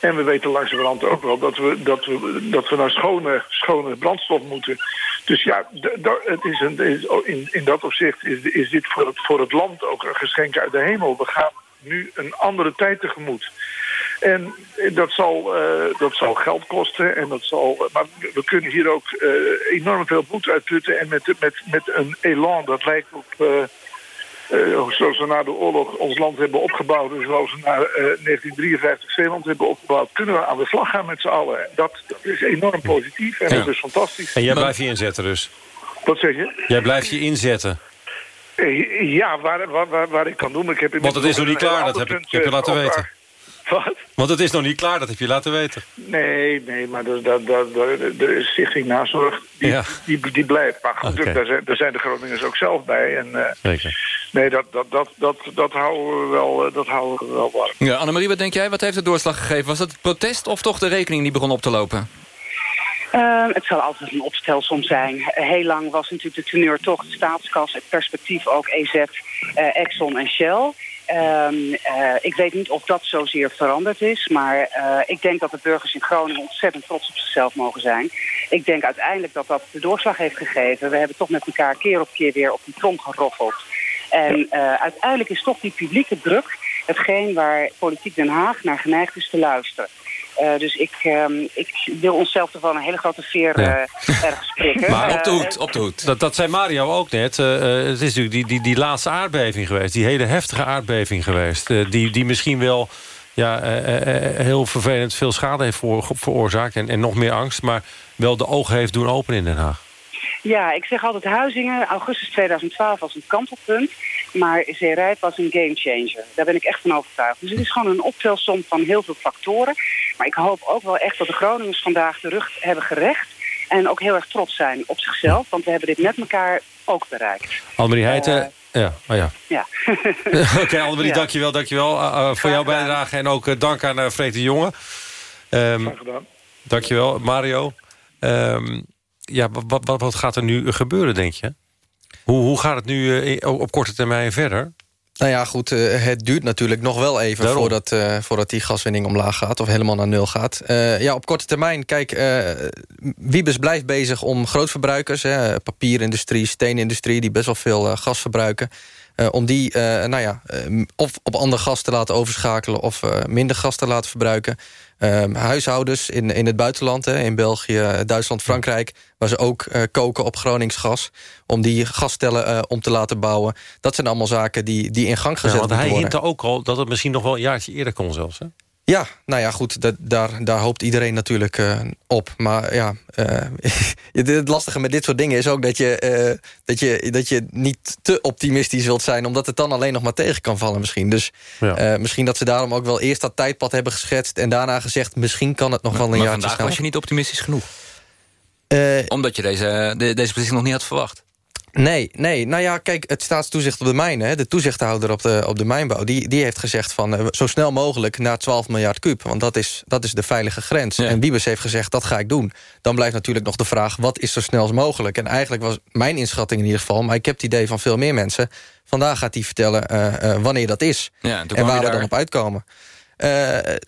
En we weten langzamerhand ook wel dat we, dat we, dat we naar schone, schone brandstof moeten. Dus ja, het is een, in, in dat opzicht is, is dit voor het, voor het land ook een geschenk uit de hemel. We gaan nu een andere tijd tegemoet. En dat zal, uh, dat zal geld kosten. En dat zal, maar we kunnen hier ook uh, enorm veel bloed uitputten. En met, met, met een elan dat lijkt op... Uh, zoals we na de oorlog ons land hebben opgebouwd... en zoals we na 1953 Zeeland hebben opgebouwd... kunnen we aan de slag gaan met z'n allen. Dat, dat is enorm positief en ja. dat is fantastisch. En jij blijft je inzetten dus? Wat zeg je? Jij blijft je inzetten? Ja, waar, waar, waar, waar ik kan doen. Ik heb Want het is nog niet klaar, dat heb ik, heb je laten weten. [laughs] Wat? Want het is nog niet klaar, dat heb je laten weten. Nee, nee, maar dat, dat, dat, de stichting nazorg, die, ja. die, die, blijft. Maar goed, okay. daar, zijn, daar zijn de Groningers ook zelf bij. En, uh, Zeker. Nee, dat, dat, dat, dat, dat, houden we wel, dat houden we wel warm. Ja, Annemarie, wat denk jij? Wat heeft de doorslag gegeven? Was het het protest of toch de rekening die begon op te lopen? Uh, het zal altijd een opstelsom zijn. Uh, heel lang was natuurlijk de teneur toch de staatskas, het perspectief ook EZ, uh, Exxon en Shell. Um, ik weet niet of dat zozeer veranderd is, maar ik denk dat de burgers in Groningen ontzettend trots op zichzelf mogen zijn. Ik denk uiteindelijk dat dat de doorslag heeft gegeven. We hebben toch met elkaar keer op keer weer op die trom geroffeld. En uiteindelijk is toch die publieke druk hetgeen waar politiek Den Haag naar geneigd is te luisteren. Uh, dus ik, um, ik wil onszelf wel een hele grote veer ja. uh, ergens prikken. [laughs] Maar op de hoed, op de hoed. Dat, dat zei Mario ook net. Uh, het is natuurlijk die, die, die laatste aardbeving geweest. Die hele heftige aardbeving geweest. die, die misschien wel ja, heel vervelend veel schade heeft voor, veroorzaakt. En, en nog meer angst. Maar wel de ogen heeft doen openen in Den Haag. Ja, ik zeg altijd Huizingen, augustus 2012 was een kantelpunt. Maar Zeerijp was een gamechanger. Daar ben ik echt van overtuigd. Dus het is gewoon een optelsom van heel veel factoren. Maar ik hoop ook wel echt dat de Groningers vandaag de rug hebben gerecht. En ook heel erg trots zijn op zichzelf. Want we hebben dit met elkaar ook bereikt. Annemarie Heijten... Uh, ja, oh ja. ja. [laughs] [laughs] Oké, okay, Annemarie, ja. dankjewel, dankjewel uh, voor jouw bijdrage. En ook dank aan uh, Freek de Jonge. Um, Graag gedaan. Dankjewel, Mario. Um, ja, wat, wat, wat gaat er nu gebeuren, denk je? Hoe, hoe gaat het nu op korte termijn verder? Nou ja, goed, uh, het duurt natuurlijk nog wel even voordat, uh, voordat die gaswinning omlaag gaat... of helemaal naar nul gaat. Uh, ja, op korte termijn, kijk, Wiebes blijft bezig om grootverbruikers... Hè, papierindustrie, steenindustrie, die best wel veel gas verbruiken... om die nou ja, of op ander gas te laten overschakelen... of minder gas te laten verbruiken. Um, huishoudens in, in het buitenland, hè, in België, Duitsland, Frankrijk... waar ze ook uh, koken op Gronings gas... om die gasstellen uh, om te laten bouwen. Dat zijn allemaal zaken die, die in gang gezet ja, want worden. hij hintte ook al dat het misschien nog wel een jaartje eerder kon zelfs, hè? Ja, nou ja, goed, dat, daar, daar hoopt iedereen natuurlijk uh, op. Maar ja, [laughs] uh, het lastige met dit soort dingen is ook dat je, uh, dat, je, dat je niet te optimistisch wilt zijn... omdat het dan alleen nog maar tegen kan vallen misschien. Dus ja. misschien dat ze daarom ook wel eerst dat tijdpad hebben geschetst... en daarna gezegd, misschien kan het nog maar, wel een maar jaartje vandaag was je niet optimistisch genoeg. omdat je deze, de, deze beslissing nog niet had verwacht. Nee, nee. Nou ja, kijk, het staatstoezicht op de mijnen... de toezichthouder op de, op de mijnbouw... die, die heeft gezegd van uh, zo snel mogelijk naar 12 miljard kuub. Want dat is, dat is de veilige grens. Ja. En Wiebes heeft gezegd, dat ga ik doen. Dan blijft natuurlijk nog de vraag, wat is zo snel als mogelijk? En eigenlijk was mijn inschatting in ieder geval... maar ik heb het idee van veel meer mensen... vandaag gaat hij vertellen uh, uh, wanneer dat is. Ja, en, en waar we daar... dan op uitkomen. Uh,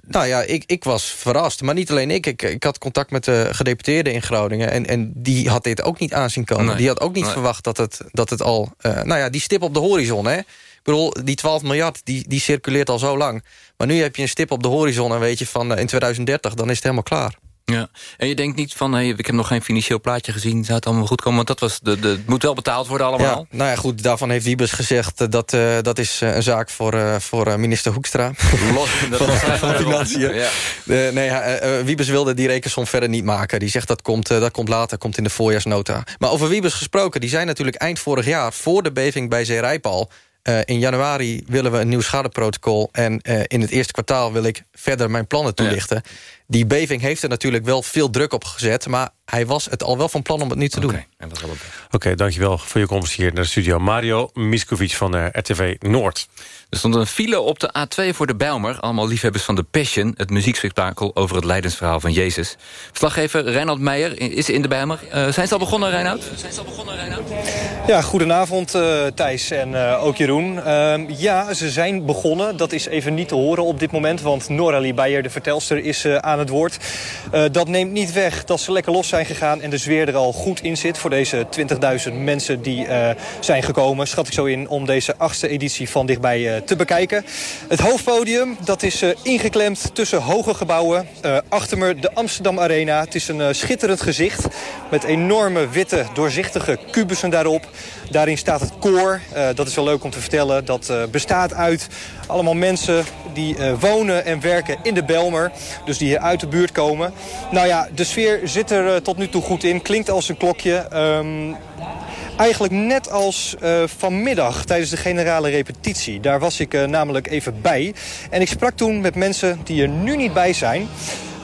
nou ja, ik, ik was verrast. Maar niet alleen ik. ik. Ik had contact met de gedeputeerde in Groningen. En, en die had dit ook niet aanzien komen. Nee. Die had ook niet Nee. verwacht dat het, dat het al... Uh, nou ja, die stip op de horizon, hè. Ik bedoel, die 12 miljard, die, die circuleert al zo lang. Maar nu heb je een stip op de horizon en weet je van... Uh, in 2030, dan is het helemaal klaar. Ja, en je denkt niet van, hey, ik heb nog geen financieel plaatje gezien... zou het allemaal goed komen, want dat was de, de, het moet wel betaald worden allemaal. Ja, nou ja, goed, daarvan heeft Wiebes gezegd... Uh, dat uh, dat is uh, een zaak voor, uh, voor minister Hoekstra. Los, [laughs] dat van, Financiën. Ja. Uh, nee, Wiebes wilde die rekensom verder niet maken. Die zegt dat komt, dat komt later, komt in de voorjaarsnota. Maar over Wiebes gesproken, die zijn natuurlijk eind vorig jaar... voor de beving bij Zeerijp al... Uh, in januari willen we een nieuw schadeprotocol... en uh, in het eerste kwartaal wil ik verder mijn plannen toelichten. Ja. Die beving heeft er natuurlijk wel veel druk op gezet... maar hij was het al wel van plan om het nu te okay. doen. Oké, okay, dankjewel voor je komst hier naar de studio. Mario Miskovic van uh, RTV Noord. Er stond een file op de A2 voor de Bijlmer. Allemaal liefhebbers van The Passion, het muziekspectakel... over het leidensverhaal van Jezus. Verslaggever Reinhard Meijer is in de Bijlmer. Uh, zijn ze al begonnen, Reinhard? Zijn ze al begonnen, Reinhard? Ja, goedenavond uh, Thijs en uh, ook Jeroen. Uh, ja, ze zijn begonnen. Dat is even niet te horen op dit moment. Want Noralie Beijer, de vertelster, is uh, aan het woord. Uh, dat neemt niet weg dat ze lekker los zijn gegaan... en de sfeer er al goed in zit voor deze 20.000 mensen die uh, zijn gekomen. Schat ik zo in om deze achtste editie van dichtbij uh, te bekijken. Het hoofdpodium dat is uh, ingeklemd tussen hoge gebouwen. Achter me de Amsterdam Arena. Het is een schitterend gezicht met enorme witte doorzichtige kubussen daarop. Daarin staat het koor. Dat is wel leuk om te vertellen. Dat bestaat uit allemaal mensen die wonen en werken in de Belmer. Dus die hier uit de buurt komen. Nou ja, de sfeer zit er tot nu toe goed in. Klinkt als een klokje. Um, Eigenlijk net als uh, vanmiddag tijdens de generale repetitie. Daar was ik uh, namelijk even bij. En ik sprak toen met mensen die er nu niet bij zijn.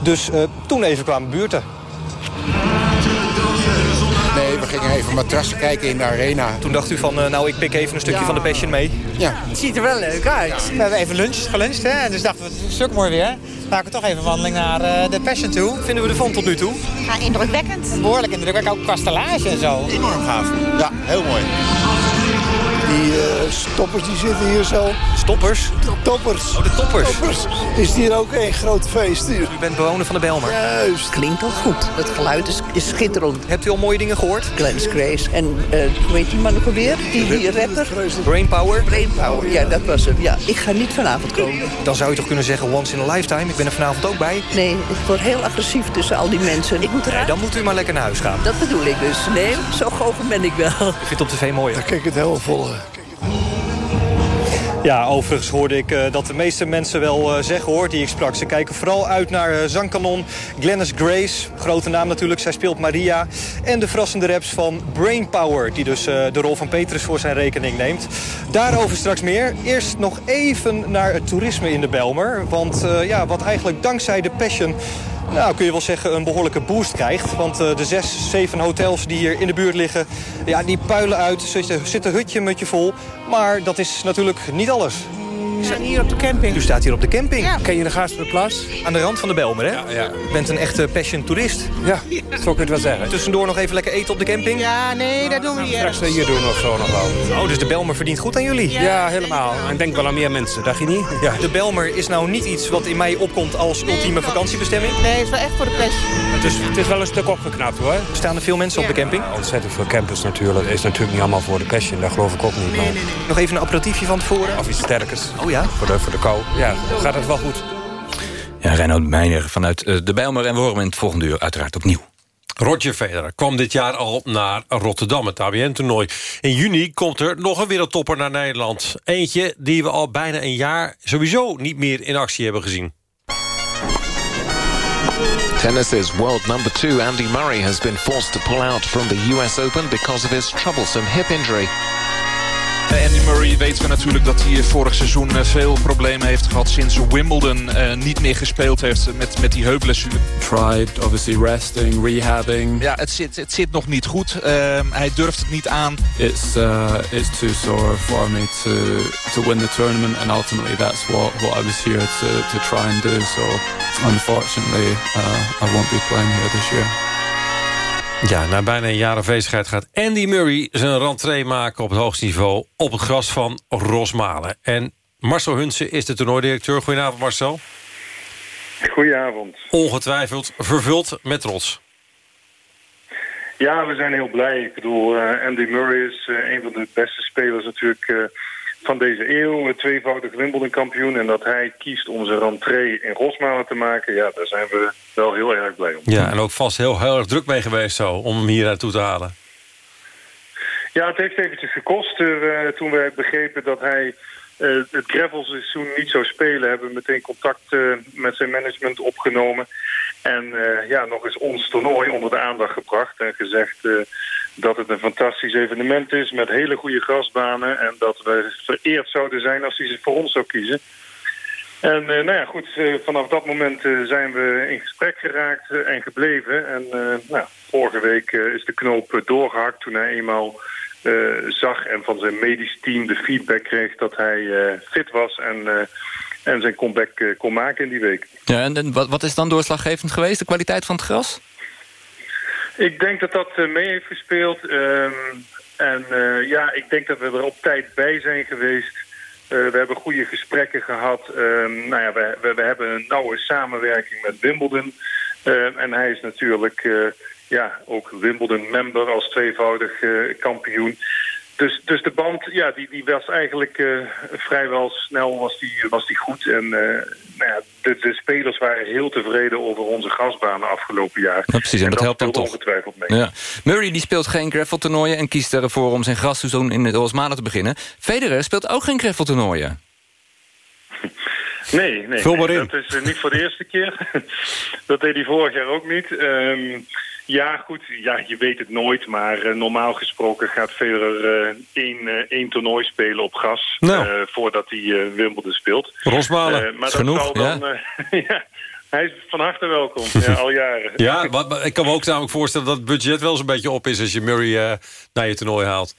Dus uh, toen even kwamen buurten. Gingen even matrassen kijken in de arena. Toen dacht u van, eh, nou, ik pik even een stukje van de Passion mee. Ja. Het ziet er wel leuk uit. We hebben even lunch, geluncht, hè. En dus dachten we, het is een stuk mooi weer. Maken we toch even een wandeling naar eh, de Passion toe. Vinden we ervan tot nu toe? Ja, indrukwekkend. Behoorlijk indrukwekkend, ook kastelage en zo. Enorm gaaf. Ja, heel mooi. Die eh, stoppers die zitten hier zo. Stoppers? Toppers. Oh, de toppers. Is het hier ook een groot feest hier? Bent bewoner van de Belmer. Juist. Klinkt al goed. Het geluid is, is schitterend. Hebt u al mooie dingen gehoord? Clarence Grace. En uh, hoe heet die man ook alweer? Die, die rapper? Brainpower? Brainpower, ja, dat was hem. Ja, ik ga niet vanavond komen. Dan zou je toch kunnen zeggen once in a lifetime. Ik ben er vanavond ook bij. Nee, ik word heel agressief tussen al die mensen. Ik moet eruit. dan moet u maar lekker naar huis gaan. Dat bedoel ik dus. Nee, zo goochel ben ik wel. Ik vind het op tv mooi. Dan kijk het helemaal volgen. Ja, overigens hoorde ik uh, dat de meeste mensen wel uh, zeggen, hoor, die ik sprak. Ze kijken vooral uit naar uh, zangkanon Glennis Grace. Grote naam natuurlijk, zij speelt Maria. En de verrassende raps van Brainpower... die dus de rol van Petrus voor zijn rekening neemt. Daarover straks meer. Eerst nog even naar het toerisme in de Belmer. Want ja, wat eigenlijk dankzij de Passion nou, kun je wel zeggen, een behoorlijke boost krijgt. Want uh, de zes, zeven hotels die hier in de buurt liggen... Ja, die puilen uit, zitten, zitten hutje mutje vol. Maar dat is natuurlijk niet alles. We zijn hier op de camping. U staat hier op de camping. Ja. Ken je de Gasperplas? Aan de rand van de Belmer, hè? Ja, ja. U bent een echte passion toerist. Ja, zo kun je het wel zeggen. Tussendoor nog even lekker eten op de camping? Ja, nee, dat doen we niet Straks hier doen of zo nog wel. Oh, dus de Belmer verdient goed aan jullie? Ja, ja helemaal. En ik denk wel aan meer mensen, dacht je niet? Ja. De Belmer is nou niet iets wat in mij opkomt als ultieme vakantiebestemming? Nee, het is wel echt voor de passion. Het is, het is wel een stuk opgeknapt, hoor. Staan er veel mensen op de camping? Ja, ontzettend veel campers natuurlijk. is natuurlijk niet allemaal voor de passion, dat geloof ik ook niet. Nee, nee, nee. Nog even een aperitiefje van tevoren? Of iets sterkers. Oh ja? Voor de, voor de kou. Ja, gaat het wel goed. Ja, Reinoud Meijner vanuit uh, de Bijlmer en we horen hem in het volgende uur uiteraard opnieuw. Roger Federer kwam dit jaar al naar Rotterdam, het ABN-toernooi. In juni komt er nog een wereldtopper naar Nederland. Eentje die we al bijna een jaar sowieso niet meer in actie hebben gezien. Tennis's world number two Andy Murray has been forced to pull out from the US Open because of his troublesome hip injury. Andy Murray weten we natuurlijk dat hij vorig seizoen veel problemen heeft gehad sinds Wimbledon uh, niet meer gespeeld heeft met, met die heupblessure. Tried obviously resting, rehabbing. Ja, het zit, het zit nog niet goed. Uh, hij durft het niet aan. It's uh, it's too sore for me to to win the tournament and ultimately that's what what I was here to to try and do. So unfortunately, uh, I won't be playing here this year. Ja, na bijna een jaar afwezigheid gaat Andy Murray zijn rentree maken op het hoogste niveau op het gras van Rosmalen. En Marcel Hunsen is de toernooidirecteur. Goedenavond Marcel. Goedenavond. Ongetwijfeld vervuld met trots. Ja, we zijn heel blij. Ik bedoel, uh, Andy Murray is uh, een van de beste spelers natuurlijk uh, van deze eeuw. Tweevoudig Wimbledon-kampioen. En dat hij kiest om zijn rentree in Rosmalen te maken... ja, daar zijn we wel heel erg blij om. Ja, en ook vast heel, heel erg druk mee geweest zo, om hem hier naartoe te halen. Ja, het heeft eventjes gekost. Uh, toen we begrepen dat hij uh, het gravelseizoen niet zou spelen... hebben we meteen contact uh, met zijn management opgenomen. En ja, nog eens ons toernooi onder de aandacht gebracht. En gezegd dat het een fantastisch evenement is met hele goede grasbanen. En dat we vereerd zouden zijn als hij ze voor ons zou kiezen. En uh, nou ja, goed, uh, vanaf dat moment uh, zijn we in gesprek geraakt en gebleven. En nou, vorige week is de knoop doorgehakt toen hij eenmaal zag... en van zijn medisch team de feedback kreeg dat hij fit was... en, en zijn comeback kon maken in die week. Ja, en wat, wat is dan doorslaggevend geweest, de kwaliteit van het gras? Ik denk dat dat mee heeft gespeeld. Um, en ja, ik denk dat we er op tijd bij zijn geweest... Uh, we hebben goede gesprekken gehad. Uh, nou ja, we, we, hebben een nauwe samenwerking met Wimbledon. Uh, en hij is natuurlijk ja, ook Wimbledon-member als tweevoudig kampioen. Dus, dus de band, ja, die, die was eigenlijk vrijwel snel was die, was die goed. En nou ja, de, de spelers waren heel tevreden over onze gasbanen afgelopen jaar. Ja, precies, en, en dat, dat helpt dan toch. ongetwijfeld mee. Ja. Murray die speelt geen graveltoernooien en kiest ervoor om zijn grasseizoen in de Rosmalen te beginnen. Federer speelt ook geen graveltoernooien. [laughs] Nee, nee, dat is uh, niet voor de eerste keer. [laughs] dat deed hij vorig jaar ook niet. Um, ja, goed, ja, je weet het nooit, maar uh, normaal gesproken gaat Federer uh, één, één toernooi spelen op gas nou. voordat hij Wimbledon speelt. Rosmalen, maar genoeg, dat zal dan, ja. [laughs] ja, Hij is van harte welkom, [laughs] ja, al jaren. Ja, maar, maar ik kan me ook namelijk voorstellen dat het budget wel eens een beetje op is... als je Murray eh, naar je toernooi haalt.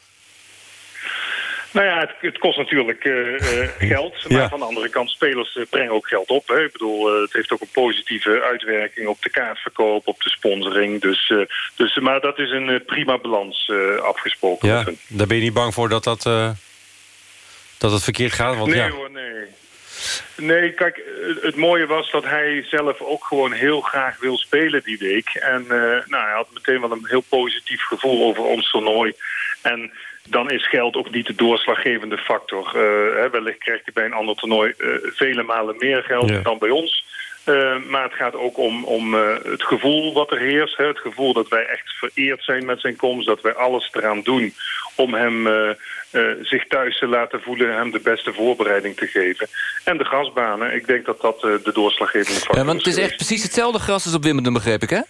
Nou ja, het, het kost natuurlijk eh, eh, geld. Maar Ja. van de andere kant, spelers eh, brengen ook geld op. Hè. Ik bedoel, het heeft ook een positieve uitwerking op de kaartverkoop, op de sponsoring. Dus, dus, maar dat is een prima balans afgesproken. Ja, daar ben je niet bang voor dat dat, dat het verkeerd gaat? Want nee ja, hoor, nee. Nee, kijk, eh, het mooie was dat hij zelf ook gewoon heel graag wil spelen die week. En eh, nou, hij had meteen wel een heel positief gevoel over ons toernooi. En dan is geld ook niet de doorslaggevende factor. Eh, hè, wellicht krijgt hij bij een ander toernooi vele malen meer geld Ja. dan bij ons. Eh, maar het gaat ook om, om eh, het gevoel wat er heerst. Hè? Het gevoel dat wij echt vereerd zijn met zijn komst. Dat wij alles eraan doen om hem eh, zich thuis te laten voelen... hem de beste voorbereiding te geven. En de grasbanen, ik denk dat dat de doorslaggevende factor Ja, want het is echt precies hetzelfde gras als op Wimbledon, begreep ik, hè?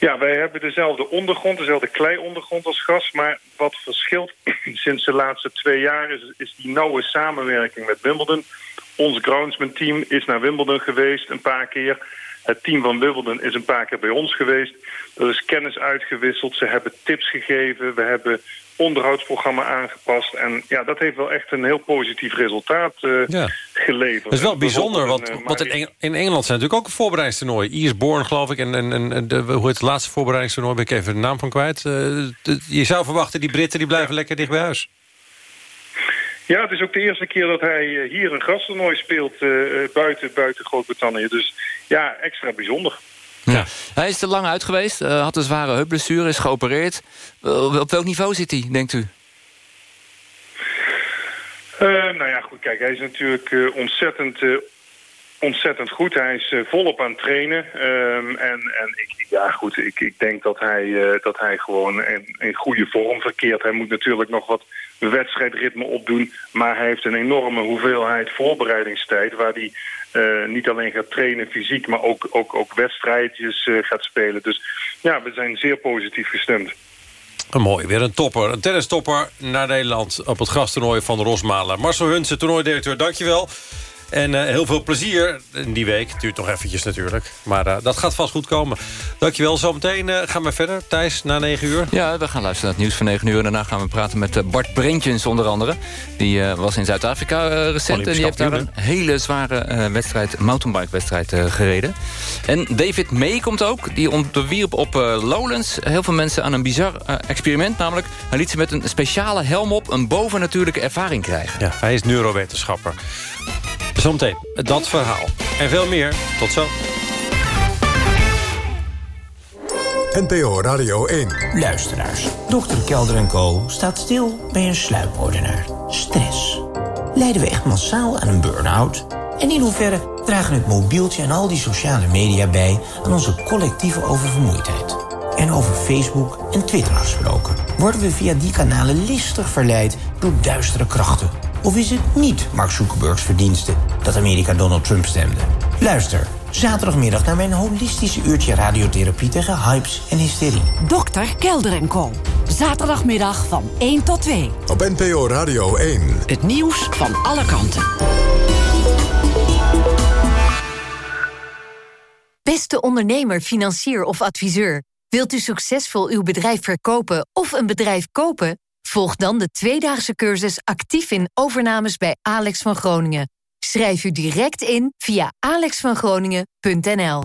Ja, wij hebben dezelfde ondergrond, dezelfde klei-ondergrond als gas. Maar wat verschilt [clears throat] sinds de laatste twee jaar is, is die nauwe samenwerking met Wimbledon. Ons groundsman team is naar Wimbledon geweest een paar keer. Het team van Wimbledon is een paar keer bij ons geweest. Er is kennis uitgewisseld, ze hebben tips gegeven. We hebben onderhoudsprogramma aangepast. En ja, dat heeft wel echt een heel positief resultaat eh, Ja. geleverd. dat is wel bijzonder, want, Bijvoorbeeld een, eh, want in, Eng- in Engeland zijn natuurlijk ook een voorbereidingstoernooi. Iersborn, geloof ik, en, en, de, hoe heet het laatste voorbereidingstoernooi, ben ik even de naam van kwijt. Eh, de- je zou verwachten, die Britten die blijven lekker dicht bij huis. Ja, het is ook de eerste keer dat hij hier een grastoernooi speelt buiten, buiten Groot-Brittannië. Dus ja, extra bijzonder. Ja. Hij is te lang uit geweest, eh, had een zware heupblessure, is geopereerd. Eh, op welk niveau zit hij, denkt u? Eh, nou ja, goed, kijk, hij is natuurlijk ontzettend, ontzettend goed. Hij is volop aan het trainen. Ehm, en en ik, ja, goed, ik, ik denk dat hij, eh, dat hij gewoon in, in goede vorm verkeert. Hij moet natuurlijk nog wat wedstrijdritme opdoen. Maar hij heeft een enorme hoeveelheid voorbereidingstijd... waar hij eh, niet alleen gaat trainen fysiek, maar ook, ook, ook wedstrijdjes eh, gaat spelen. Dus ja, we zijn zeer positief gestemd. Een mooi, weer een topper. Een tennistopper naar Nederland op het grastoernooi van Rosmalen. Marcel Hunsen, toernooidirecteur, dankjewel. En eh, heel veel plezier in die week. Duurt nog eventjes natuurlijk. Maar eh, dat gaat vast goed komen. Dankjewel. Zometeen eh, gaan we verder. Thijs, na 9 uur. Ja, we gaan luisteren naar het nieuws van 9 uur. En daarna gaan we praten met Bart Brentjens onder andere. Die was in Zuid-Afrika recent. En die heeft daar een hele zware wedstrijd, mountainbike-wedstrijd gereden. En David May komt ook. Die onderwierp op Lowlands heel veel mensen aan een bizar experiment. Namelijk, hij liet ze met een speciale helm op... een bovennatuurlijke ervaring krijgen. Ja, hij is neurowetenschapper. Zometeen dat verhaal. En veel meer. Tot zo. NPO Radio 1. Luisteraars, dokter Kelder en Co. staat stil bij een sluipmoordenaar. Stress. Lijden we echt massaal aan een burn-out? En in hoeverre dragen het mobieltje en al die sociale media bij... aan onze collectieve oververmoeidheid? En over Facebook en Twitter gesproken. Worden we via die kanalen listig verleid door duistere krachten? Of is het niet Mark Zuckerbergs verdienste dat Amerika Donald Trump stemde? Luister, zaterdagmiddag naar mijn holistische uurtje radiotherapie tegen hypes en hysterie. Dokter Kelder en Co. Zaterdagmiddag van 1 tot 2. Op NPO Radio 1. Het nieuws van alle kanten. Beste ondernemer, financier of adviseur. Wilt u succesvol uw bedrijf verkopen of een bedrijf kopen? Volg dan de tweedaagse cursus actief in overnames bij Alex van Groningen. Schrijf u direct in via alexvangroningen.nl.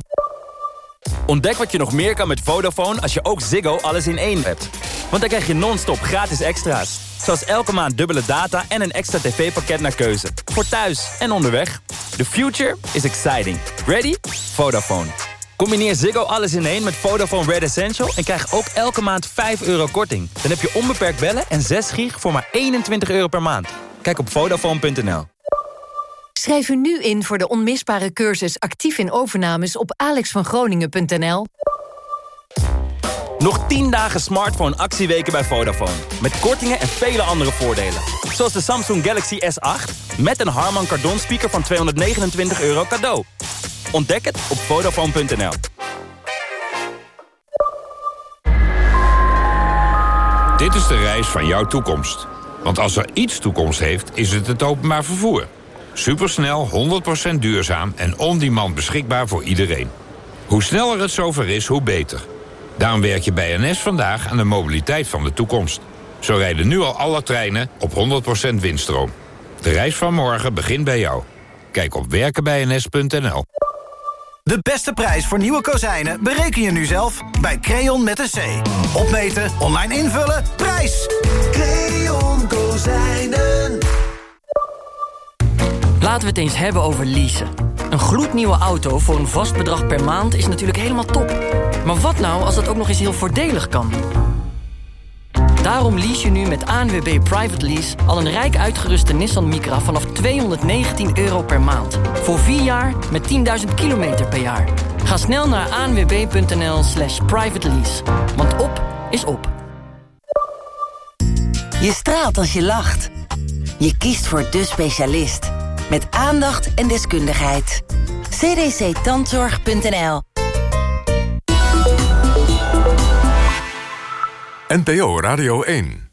Ontdek wat je nog meer kan met Vodafone als je ook Ziggo alles in één hebt. Want dan krijg je non-stop gratis extra's. Zoals elke maand dubbele data en een extra tv-pakket naar keuze. Voor thuis en onderweg. The future is exciting. Ready? Vodafone. Combineer Ziggo alles in één met Vodafone Red Essential... en krijg ook elke maand 5 euro korting. Dan heb je onbeperkt bellen en 6 gig voor maar 21 euro per maand. Kijk op Vodafone.nl. Schrijf u nu in voor de onmisbare cursus actief in overnames op alexvangroningen.nl. Nog 10 dagen smartphone actieweken bij Vodafone. Met kortingen en vele andere voordelen. Zoals de Samsung Galaxy S8 met een Harman Kardon speaker van 229 euro cadeau. Ontdek het op Vodafone.nl. Dit is de reis van jouw toekomst. Want als er iets toekomst heeft, is het het openbaar vervoer. Supersnel, 100% duurzaam en on-demand beschikbaar voor iedereen. Hoe sneller het zover is, hoe beter. Daarom werk je bij NS vandaag aan de mobiliteit van de toekomst. Zo rijden nu al alle treinen op 100% windstroom. De reis van morgen begint bij jou. Kijk op werkenbijns.nl. De beste prijs voor nieuwe kozijnen bereken je nu zelf bij Creon met een C. Opmeten, online invullen, prijs! Creon Kozijnen. Laten we het eens hebben over leasen. Een gloednieuwe auto voor een vast bedrag per maand is natuurlijk helemaal top. Maar wat nou als dat ook nog eens heel voordelig kan? Daarom lease je nu met ANWB Private Lease al een rijk uitgeruste Nissan Micra vanaf 219 euro per maand. Voor 4 jaar met 10.000 kilometer per jaar. Ga snel naar anwb.nl slash private lease. Want op is op. Je straalt als je lacht. Je kiest voor de specialist. Met aandacht en deskundigheid. cdctandzorg.nl NPO Radio 1